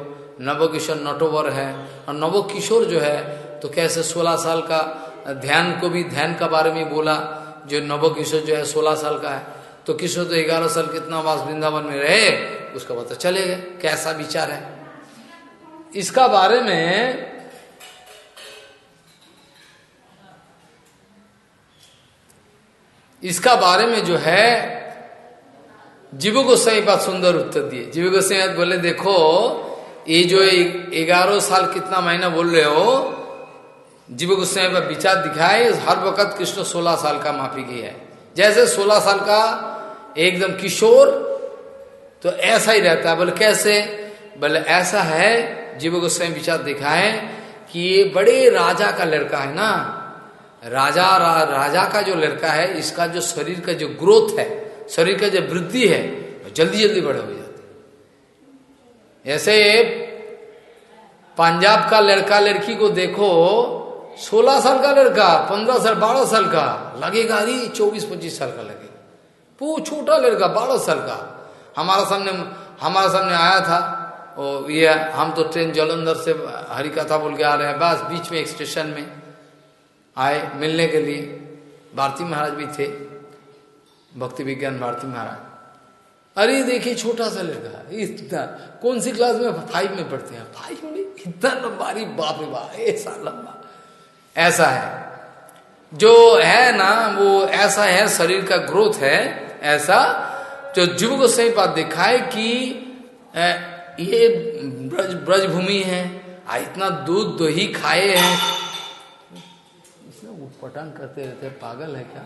नव किशोर नटोवर है और नव किशोर जो है तो कैसे सोलह साल का ध्यान को भी, ध्यान का बारे में बोला, जो नव किशोर जो है सोलह साल का है। तो किशोर तो ग्यारह साल कितना वास वृंदावन में रहे, उसका पता चले गए, कैसा विचार है। इसका बारे में इसका बारे में जो है, जीव गोसाई बात सुंदर उत्तर दिए। जीव गोसाई बोले, देखो, ये जो ग्यारह साल कितना महीना बोल रहे हो, जीव गोस्वामी पर विचार दिखाए, हर वक्त कृष्ण सोलह साल का माफ़ी की है। जैसे सोलह साल का एकदम किशोर तो ऐसा ही रहता है। बोले, कैसे? बोले, ऐसा है, जीव गोस्वामी विचार दिखाए कि ये बड़े राजा का लड़का है ना राजा रा, राजा का जो लड़का है इसका जो शरीर का जो ग्रोथ है शरीर का जो वृद्धि है जल्दी जल्दी बड़े हो जाते ऐसे पंजाब का लड़का लड़की को देखो सोलह साल का लड़का पंद्रह साल बारह साल का लगेगा अरे चौबीस पच्चीस साल का लगेगा। वो छोटा लड़का बारह साल का। हमारा सामने हमारा सामने आया था और ये हम तो ट्रेन जलंधर से हरी कथा बोल के आ रहे हैं बस बीच में एक स्टेशन में। आए मिलने के लिए। भारती महाराज भी थे। भक्ति विज्ञान भारती महाराज। अरे देखिए, छोटा सा लड़का इतना, कौन सी क्लास में? फाइव में पढ़ते हैं। फाइव में इतना लंबा बाप रे बाप, ऐसा लंबा। ऐसा है। जो है ना, वो ऐसा है, शरीर का ग्रोथ है, ऐसा। जो जीव को सही बात दिखाए कि ये ब्रज ब्रज भूमि है। आ, इतना दूध दही खाए हैं। पटन करते रहते पागल है क्या?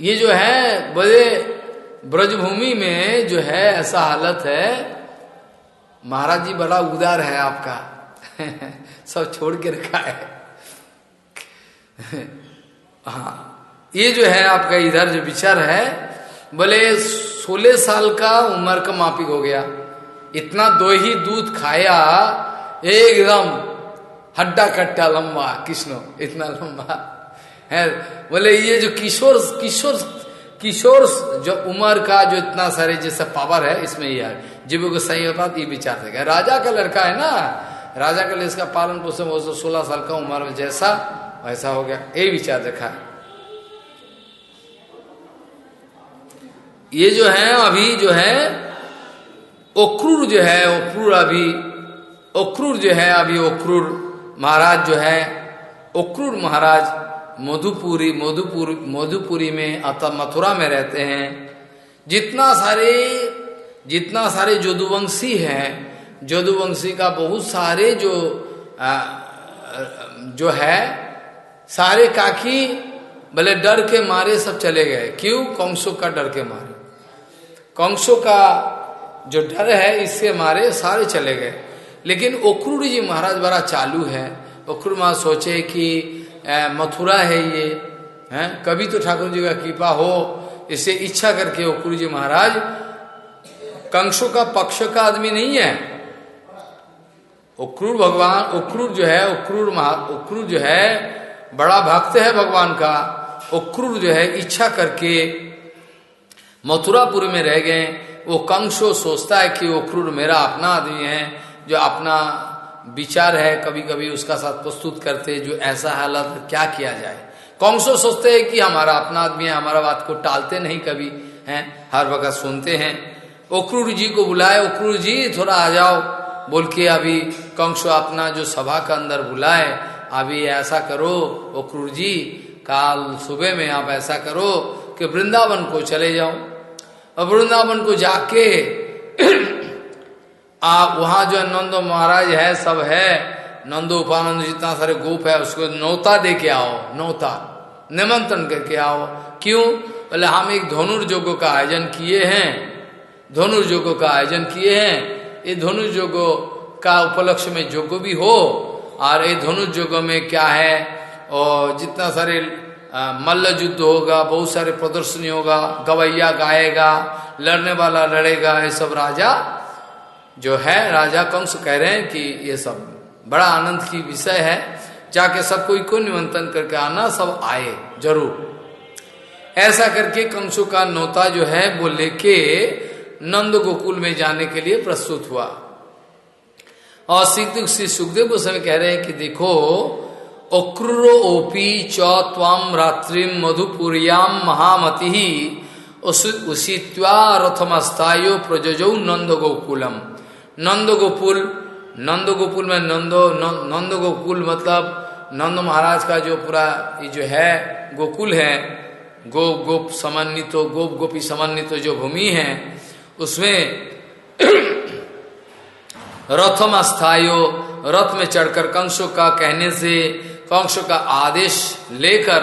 ये जो है, बड़े ब्रजभूमि में जो है, ऐसा हालत है। महाराज जी, बड़ा उदार है आपका। सब छोड़ के रखा है। हाँ ये जो है आपका इधर जो विचार है, बोले, सोलह साल का उम्र का मापिक हो गया। इतना दो ही दूध खाया एकदम हड्डा कट्टा लंबा कृष्ण इतना लंबा। है, बोले ये जो किशोर किशोर किशोर जो उम्र का जो इतना सारे जैसा पावर है, इसमें ये है। जीव को सही होता ये विचार देगा राजा का लड़का है ना? राजा का इसका पालन पोषण वो सोलह साल का उम्र में जैसा, वैसा हो गया। ये विचार देखा है। ये जो है, अभी जो है ओक्रूर जो है ओक्रूर अभी ओक्रूर जो है अभी ओक्रूर महाराज जो है ओक्रूर महाराज मधुपुरी मधुपुर मधुपुरी में अतः मथुरा में रहते हैं। जितना सारे जितना सारे जोदुवंशी हैं जोदुवंशी का बहुत सारे जो आ, जो है सारे काकी भले डर के मारे सब चले गए। क्यों? कंसो का डर के मारे। कंसो का जो डर है इससे मारे सारे चले गए। लेकिन ओक्रूर जी महाराज बड़ा चालू है। ओक्रूर महाराज सोचे कि मथुरा है ये, है? कभी तो ठाकुर जी का कृपा हो इसे इच्छा करके ओक्रूर जी महाराज, कंसो का पक्ष का आदमी नहीं है। उक्रूर भगवान उक्रूर जो है उक्रूर महा उक्रूर जो है, बड़ा भक्त है भगवान का। उक्रूर जो है, इच्छा करके मथुरापुर में रह गए। वो कंसो सोचता है कि उक्रूर मेरा अपना आदमी है। जो अपना विचार है कभी कभी उसका साथ प्रस्तुत करते, जो ऐसा हालत क्या किया जाए? कंसो सोचते हैं कि हमारा अपना आदमी है, हमारा बात को टालते नहीं कभी, हैं? हर वक्त सुनते हैं। ओक्रूर जी को बुलाए उक्रूर जी, थोड़ा आ जाओ। बोल के अभी कंसो अपना जो सभा का अंदर बुलाए, अभी ऐसा करो उक्रूर जी, काल सुबह में आप ऐसा करो कि वृंदावन को चले जाओ। और वृंदावन को जाके आप वहाँ जो नंदो महाराज है, सब है, नंदो उपानंद जितना सारे गोप है, उसको नौता दे के आओ, नौता, निमंत्रण करके आओ। क्यों? बोले, हम एक धनुर्योगों का आयोजन किए हैं धनुर्योगों का आयोजन किए हैं। ये धनुर्योगों का उपलक्ष्य में जोगो भी हो, और ये धनुर्योगों में क्या है? और जितना सारे मल्ल युद्ध होगा, बहुत सारे प्रदर्शनी होगा, गवैया गाएगा, लड़ने वाला लड़ेगा, ये सब राजा जो है, राजा कंस कह रहे हैं कि ये सब बड़ा आनंद की विषय है। जाके सब कोई को निमंत्रण करके आना, सब आए, ज़रूर। ऐसा करके कंसु का नौता जो है, वो लेके नंद गोकुल में जाने के लिए प्रस्तुत हुआ। और सिद्ध श्री सुखदेव गोस्वामी कह रहे हैं कि देखो, अक्रूरो ओपी चौम रात्रि मधुपुरियाम महामति उषित्वा रथमस्तायो प्रजो नंद गोकुलम। नंद गोकुल नंद गोकुल में नंदो नंद गोकुल मतलब नंद महाराज का जो पूरा ये जो है, गोकुल है, गो, गोप समन्वित, गोप गोपी समन्वित जो भूमि है, उसमें रथम अस्थायो रथ में चढ़कर कंसों का कहने से, कंसों का आदेश लेकर,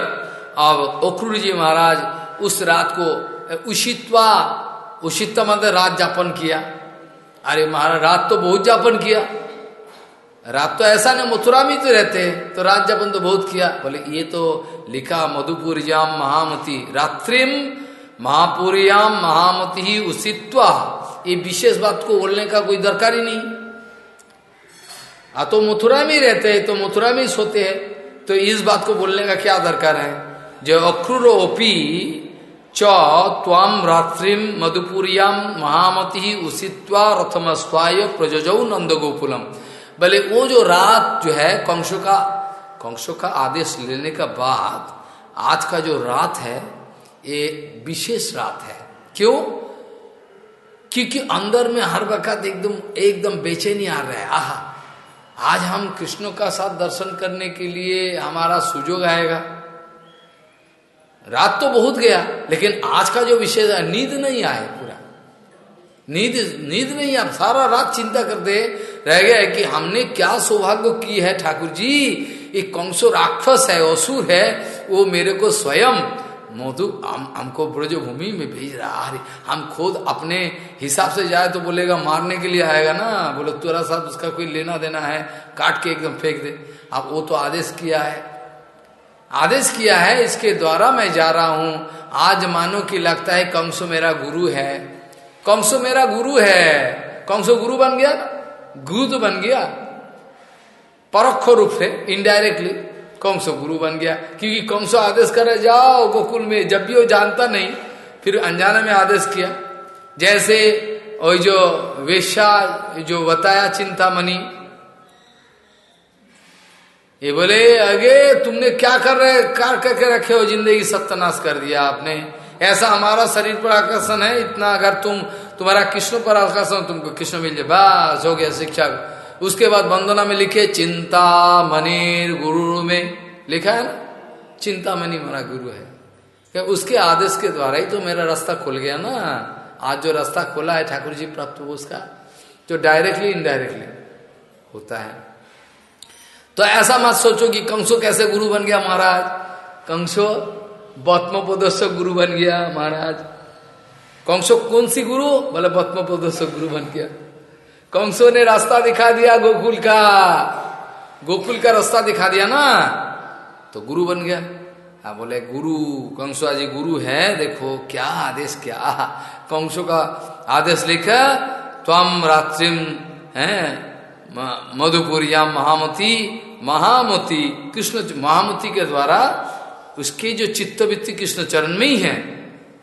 अब ओक्रूर जी महाराज उस रात को, उषित्वा उषित मतलब रात जापन किया। अरे महाराज, रात तो बहुत जापन किया। रात तो ऐसा ना मथुरा में तो रहते हैं तो रात जापन तो बहुत किया। बोले, ये तो लिखा मधुपुरियाम महामती, रात्रिम महापुरियाम महामती ही उषित्वा ये विशेष बात को बोलने का कोई दरकार ही नहीं। आ तो मथुरा में रहते हैं तो मथुरा में सोते हैं तो इस बात को बोलने का क्या दरकार है? जो अक्रूरोपी च त्वाम रात्रिम मधुपुरियाम महामति उषित्वा रथम स्वाय प्रजो नंद गोकुलम भले वो जो रात जो है कंसो का कंसो का आदेश लेने का बाद, आज का जो रात है, ये विशेष रात है। क्यों? क्योंकि अंदर में हर वक्त एकदम एकदम बेचैनी आ रहा है। आहा, आज हम कृष्ण का साथ दर्शन करने के लिए हमारा सुजोग आएगा। रात तो बहुत गया, लेकिन आज का जो विषय है, नींद नहीं आए पूरा। नींद नींद नहीं, आप सारा रात चिंता करते रह गया कि हमने क्या सौभाग्य की है, ठाकुर जी। एक कंसो राक्षस है, असुर है, वो मेरे को स्वयं मधु हम हमको ब्रजभूमि में भेज रहा है। हम खुद अपने हिसाब से जाए तो बोलेगा, मारने के लिए आएगा ना। बोले, तुरा साथ उसका कोई लेना देना है, काट के एकदम फेंक दे। अब वो तो आदेश किया है आदेश किया है, इसके द्वारा मैं जा रहा हूँ। आज मानो कि लगता है कंसो मेरा गुरु है। कंसो मेरा गुरु है। कंसो गुरु बन गया? गुरु तो बन गया। परोक्ष रूप से इनडायरेक्टली कंसो गुरु बन गया। क्योंकि कंसो आदेश करे जाओ, गोकुल में जब भी वो जानता नहीं, फिर अनजाना में आदेश किया। जैसे और जो वेश्या, जो बताया चिंतामणि ये बोले अगे तुमने क्या कर रहे कार करके रखे हो ज़िंदगी? सत्यानाश कर दिया आपने। ऐसा हमारा शरीर पर आकर्षण है। इतना अगर तुम, तुम्हारा कृष्ण पर आकर्षण तुमको कृष्ण मिल जाए। बस, हो गया शिक्षा। उसके बाद वंदना में लिखे चिंता मनीर गुरु में। लिखा है ना? चिंता मनी हमारा गुरु है। क्या उसके आदेश के द्वारा ही तो मेरा रास्ता खुल गया ना? आज जो रास्ता खोला है, ठाकुर जी, प्राप्त हो उसका। जो डायरेक्टली इनडायरेक्टली होता है। तो ऐसा मत सोचो कि कंसो कैसे गुरु बन गया महाराज। कंसो बत्मोपदस्व गुरु बन गया महाराज। कंसो कौन सी गुरु? बोले बत्मोपदस्व गुरु बन गया। कंसो ने रास्ता दिखा दिया गोकुल का। गोकुल का रास्ता दिखा दिया ना। तो गुरु बन गया। हाँ बोले, गुरु, कंसो जी गुरु है। देखो, क्या आदेश, क्या? कंसो का आदेश लिखा तम रात्रिम है मधुपुरिया महामती महामती कृष्ण महामती के द्वारा उसके जो चित्तवृत्ति कृष्ण चरण में ही है,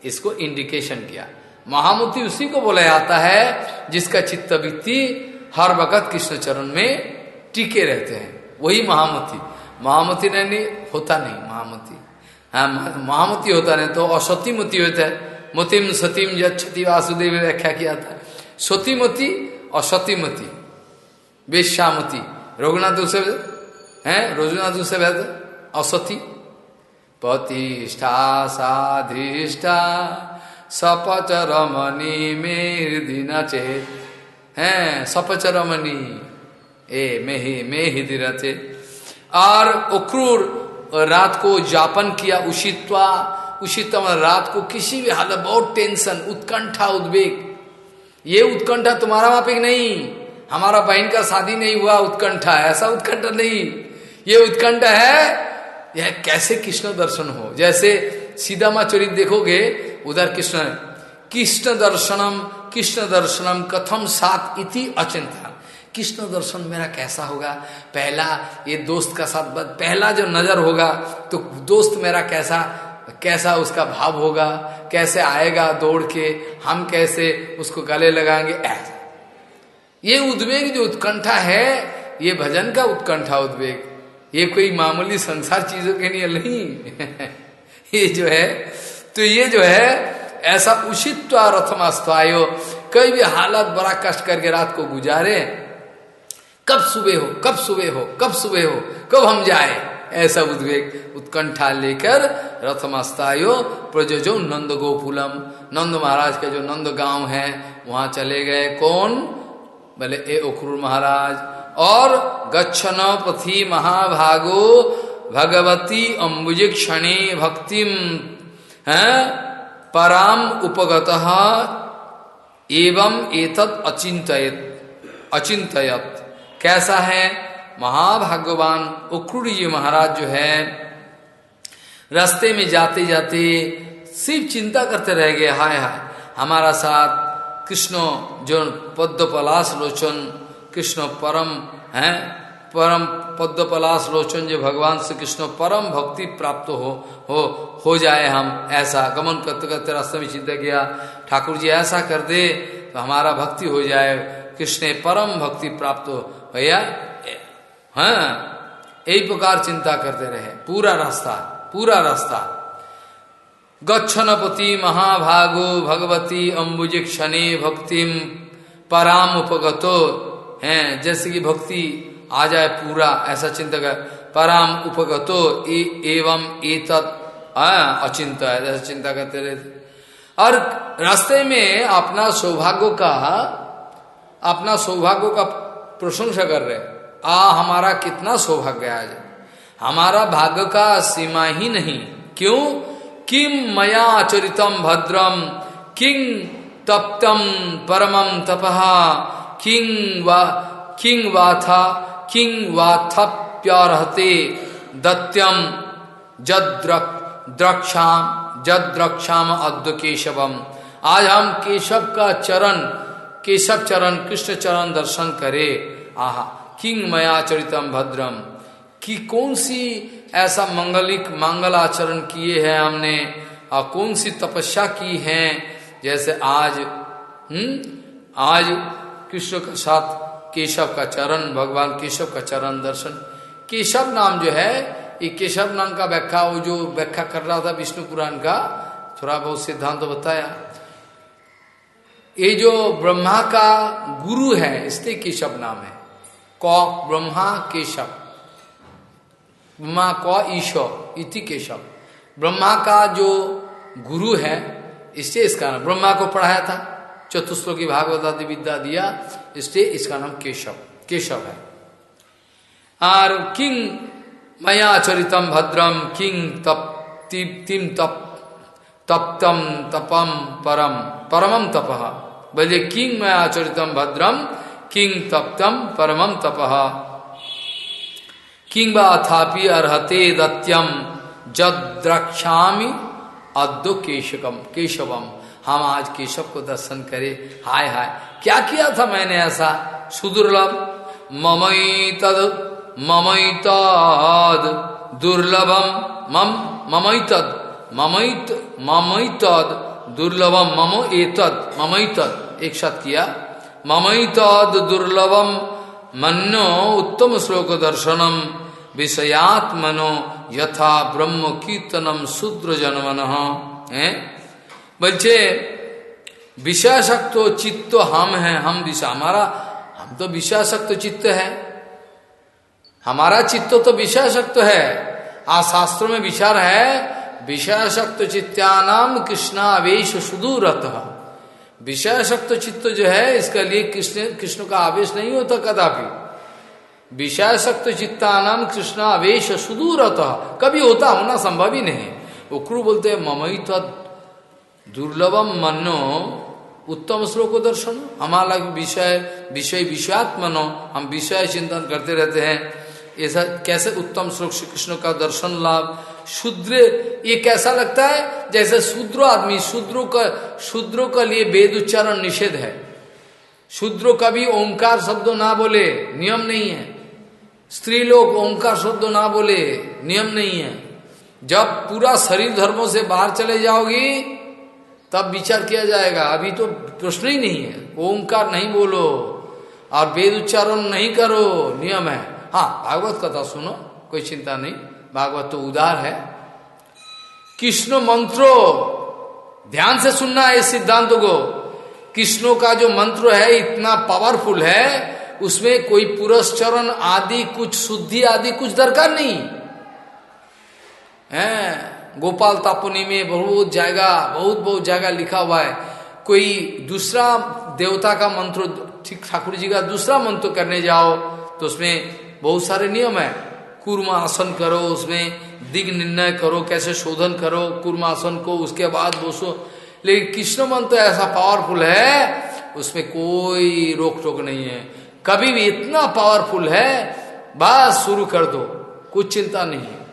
इसको इंडिकेशन किया। महामती उसी को बोला जाता है जिसका चित्तवृत्ति हर वक्त कृष्ण चरण में टिके रहते हैं। वही महामती महामती नहीं, होता नहीं महामती हाँ महामती होता नहीं तो असतीमती होता है। मोतिम सतीम यति वासुदेव व्याख्या किया था। सतीमती और सतीमती वेश्यामती रघुनाथ दूसरे है? रघुनाथ दूसरे असती। पतिष्ठा, साधिष्ठा, सपच रमणी मेदिन चेत है? सपच रमणी। ए, मेहि मेहि दिरचे और उक्रूर रात को जापन किया उषित्वा उषितम रात को किसी भी हालत, बहुत टेंशन, उत्कंठा, उद्वेग। ये उत्कंठा तुम्हारा मापिक नहीं। हमारा बहन का शादी नहीं हुआ, उत्कंठा, ऐसा उत्कंठा नहीं। ये उत्कंठा है। यह कैसे कृष्ण दर्शन हो? जैसे सीधा चरित देखोगे, उधर कृष्ण कृष्ण दर्शनम कृष्ण दर्शनम कथम सात इति अचिंता कृष्ण दर्शन मेरा कैसा होगा? पहला ये दोस्त का साथ पहला जो नज़र होगा तो दोस्त मेरा कैसा कैसा उसका भाव होगा? कैसे आएगा दौड़ के? हम कैसे उसको गले लगाएँगे? ऐसा। ये उद्वेग जो उत्कंठा है, ये भजन का उत्कंठा उद्वेग। ये कोई मामूली संसार चीज़ों के लिए नहीं। ये जो है तो ये जो है, ऐसा उचित रथमास्वायो कई भी हालत बड़ा कष्ट करके रात को गुजारे, कब सुबह हो, कब सुबह हो, कब सुबह हो, कब हम जाए, ऐसा उद्वेग, उत्कंठा लेकर रथमस्तायो प्रजो नंद गोकुलम नंद महाराज का जो नंद गाँव है, वहाँ चले गए। कौन? बोले, ए उक्रूर महाराज। और गच्छन पथि महाभागो भगवती अम्बुज क्षणे भक्तिम, है? पराम उपगत एवं एतत् अचिंतयत अचिंतयत कैसा है? महाभाग्यवान उक्रूर जी महाराज जो है, रास्ते में जाते जाते सिर्फ़ चिंता करते रह गए, हाय हाय। हमारा साथ कृष्ण जो पद्म पलाश लोचन कृष्ण परम है, परम पद्म पलाश लोचन जो भगवान से कृष्ण परम भक्ति प्राप्त हो हो हो जाए हम, ऐसा गमन करते करते रास्ते में चिंता किया, ठाकुर जी ऐसा कर दे तो हमारा भक्ति हो जाए, कृष्ण परम भक्ति प्राप्त हो। भैया हाँ यही प्रकार चिंता करते रहे, पूरा रास्ता पूरा रास्ता। गच्छनपति महाभागो भगवती अम्बुज क्षणे भक्तिम पराम उपगतो है जैसे कि भक्ति आ जाए पूरा ऐसा चिंता कर पराम उपगतो ए, एवं एतत् अचिंत है ऐसा चिंता करते रहते और रास्ते में अपना सौभाग्य का अपना सौभाग्य का प्रशंसा कर रहे आ हमारा कितना सौभाग्य आज। हमारा भाग्य का सीमा ही नहीं। क्यों? किम मया आचरितम भद्रम किंग तप्तम परमम तपहा किंग वा किंग वाथा किंग वा वाथप्यर्हते दत्यम जद्रक्षाम जद्रक्षाम अद्व केशवम आज हम केशव का चरण, केशव चरण, कृष्ण चरण दर्शन करे। आहा किंग मया चरितम भद्रम कि कौन सी ऐसा मंगलिक, मंगल आचरण किए हैं हमने? और कौन सी तपस्या की है? जैसे आज हम्म? आज कृष्ण के साथ केशव का चरण, भगवान केशव का चरण दर्शन। केशव नाम जो है, ये केशव नाम का व्याख्या, वो जो व्याख्या कर रहा था विष्णु पुराण का, थोड़ा बहुत सिद्धांत तो बताया। ये जो ब्रह्मा का गुरु है, इसलिए केशव नाम है। कौ ब्रह्मा केशव। ब्रह्मा क ईश्वर, इति केशव। ब्रह्मा का जो गुरु है इससे इसका नाम ब्रह्मा को पढ़ाया था। चतुश्लोकी भागवत आदि विद्या दिया, इसलिए इसका नाम केशव। केशव है। और किंग मया चरितम भद्रम किंग तप तिम तप तप्तम तपम परम परमम तप। बोले किंग मया चरितम भद्रम किंग तप्तम परमम तप। किंग अथापि अर्ते दत्यम जद द्रक्षामी अद्दो केशकम केशवम। हम आज केशव को दर्शन करे। हाय हाय। क्या किया था मैंने ऐसा? सुदुर्लभ। ममई तद ममई तद। दुर्लभम, मम, ममई तद। ममई ममई तद। दुर्लभम, ममो एतद ममई तद। एक साथ किया। ममई तद, दुर्लभम। मनो उत्तम श्लोक दर्शनम। विषयात्मनो यथा ब्रह्म कीर्तनम शूद्र जनमन है? বলছে विषयाशक्त चित्त हम हैं हम विषय हमारा हम तो विषयाशक्त चित्त है हमारा चित्त तो विषयाशक्त है आज शास्त्रों में विचार है विषयाशक्त चित्त्यानाम कृष्णावेश सुदूरत विषयाशक्त चित्त जो है इसके लिए कृष्ण कृष्ण का आवेश नहीं होता कदापि विषयाशक्त चित्तानाम कृष्ण आवेश सुदूरत कभी होता होना संभव ही नहीं उक्रू बोलते हैं ममई दुर्लभम मनो उत्तम श्लोक दर्शन। हमारा विषय विषय विषयात्मनो हम विषय चिंतन करते रहते हैं। ऐसा कैसे उत्तम श्लोक श्री कृष्ण का दर्शन लाभ? शूद्र, ये कैसा लगता है? जैसे शूद्र आदमी, शूद्रों का, शूद्रो का लिए वेद उच्चारण निषेध है। शूद्रो कभी ओंकार शब्द ना बोले, नियम नहीं है। स्त्री लोग ओंकार शब्द ना बोले, नियम नहीं है। जब पूरा शरीर धर्मों से बाहर चले जाओगी तब विचार किया जाएगा। अभी तो प्रश्न ही नहीं है। ओंकार नहीं बोलो और वेद उच्चारण नहीं करो, नियम है। हाँ भागवत कथा सुनो, कोई चिंता नहीं। भागवत तो उदार है। कृष्ण मंत्रो, ध्यान से सुनना है इस सिद्धांत को। कृष्णों का जो मंत्र है, इतना पावरफुल है, उसमें कोई पुरस्चरण आदि, कुछ शुद्धि आदि, कुछ दरकार नहीं। है? गोपाल तापुनी में बहुत जगह, बहुत बहुत जगह लिखा हुआ है। कोई दूसरा देवता का मंत्र, ठीक ठाकुर जी का दूसरा मंत्र करने जाओ तो उसमें बहुत सारे नियम है। कुर्म आसन करो, उसमें दिग निर्णय करो, कैसे शोधन करो, कुर्म आसन को, उसके बाद बोसो लेकिन कृष्ण मंत्र ऐसा पावरफुल है, उसमें कोई रोक टोक नहीं है। कभी भी इतना पावरफुल है, बस शुरू कर दो, कुछ चिंता नहीं है।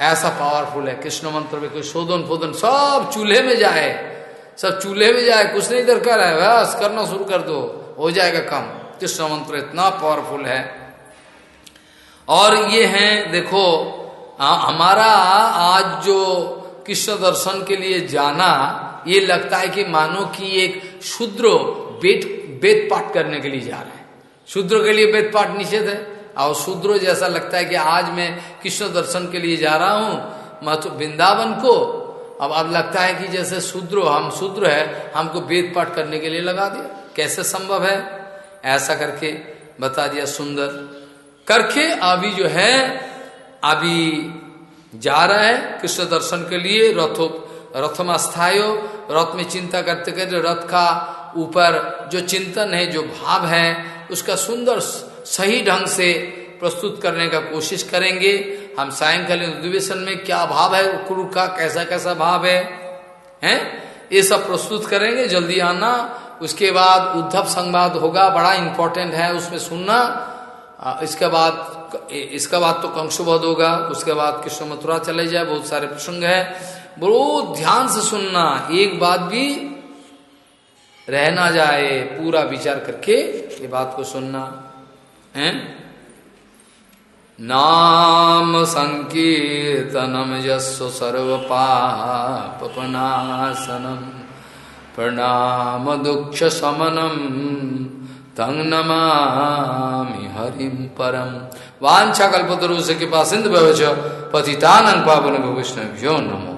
ऐसा पावरफुल है। कृष्ण मंत्र में कोई शोधन फोधन सब चूल्हे में जाए। सब चूल्हे में जाए कुछ नहीं दरकार है बस करना शुरू कर दो। हो जाएगा कम। कृष्ण मंत्र इतना पावरफुल है। और ये है देखो आ, हमारा आज जो कृष्ण दर्शन के लिए जाना ये लगता है कि मानो कि एक शूद्र वेद वेद पाठ करने के लिए जा रहे हैं। शूद्र के लिए वेद पाठ निषेध है। और शूद्रो जैसा लगता है कि आज मैं कृष्ण दर्शन के लिए जा रहा हूँ। मत वृंदावन को, अब अब लगता है कि जैसे शूद्रो, हम शूद्र है, हमको वेद पाठ करने के लिए लगा दिया। कैसे संभव है? ऐसा करके बता दिया सुंदर। करके अभी जो है, अभी जा रहा है कृष्ण दर्शन के लिए रथो रथम अस्थायो रथ में चिंता करते करते रथ का ऊपर जो चिंतन है, जो भाव है, उसका सुंदर सही ढंग से प्रस्तुत करने का कोशिश करेंगे। हम सायंकालीन अधिवेशन में क्या भाव है कुरु का कैसा कैसा भाव है, हैं? ये सब प्रस्तुत करेंगे, जल्दी आना। उसके बाद उद्धव संवाद होगा, बड़ा इंपॉर्टेंट है उसमें सुनना। इसके बाद इसका बाद तो कंशुबोध होगा, उसके बाद कृष्ण मथुरा चले जाए, बहुत सारे प्रसंग है। बहुत ध्यान से सुनना, एक बात भी रहना जाए, पूरा विचार करके ये बात को सुनना। है? नाम संकीर्तनम यस्व सर्व पापनाशनम प्रणाम दुख शमनम तंग नमामि हरिम परम वांछा कल्पतरु से कृपा सिंधु पतितानंग पावन वैष्णव्यो नमो।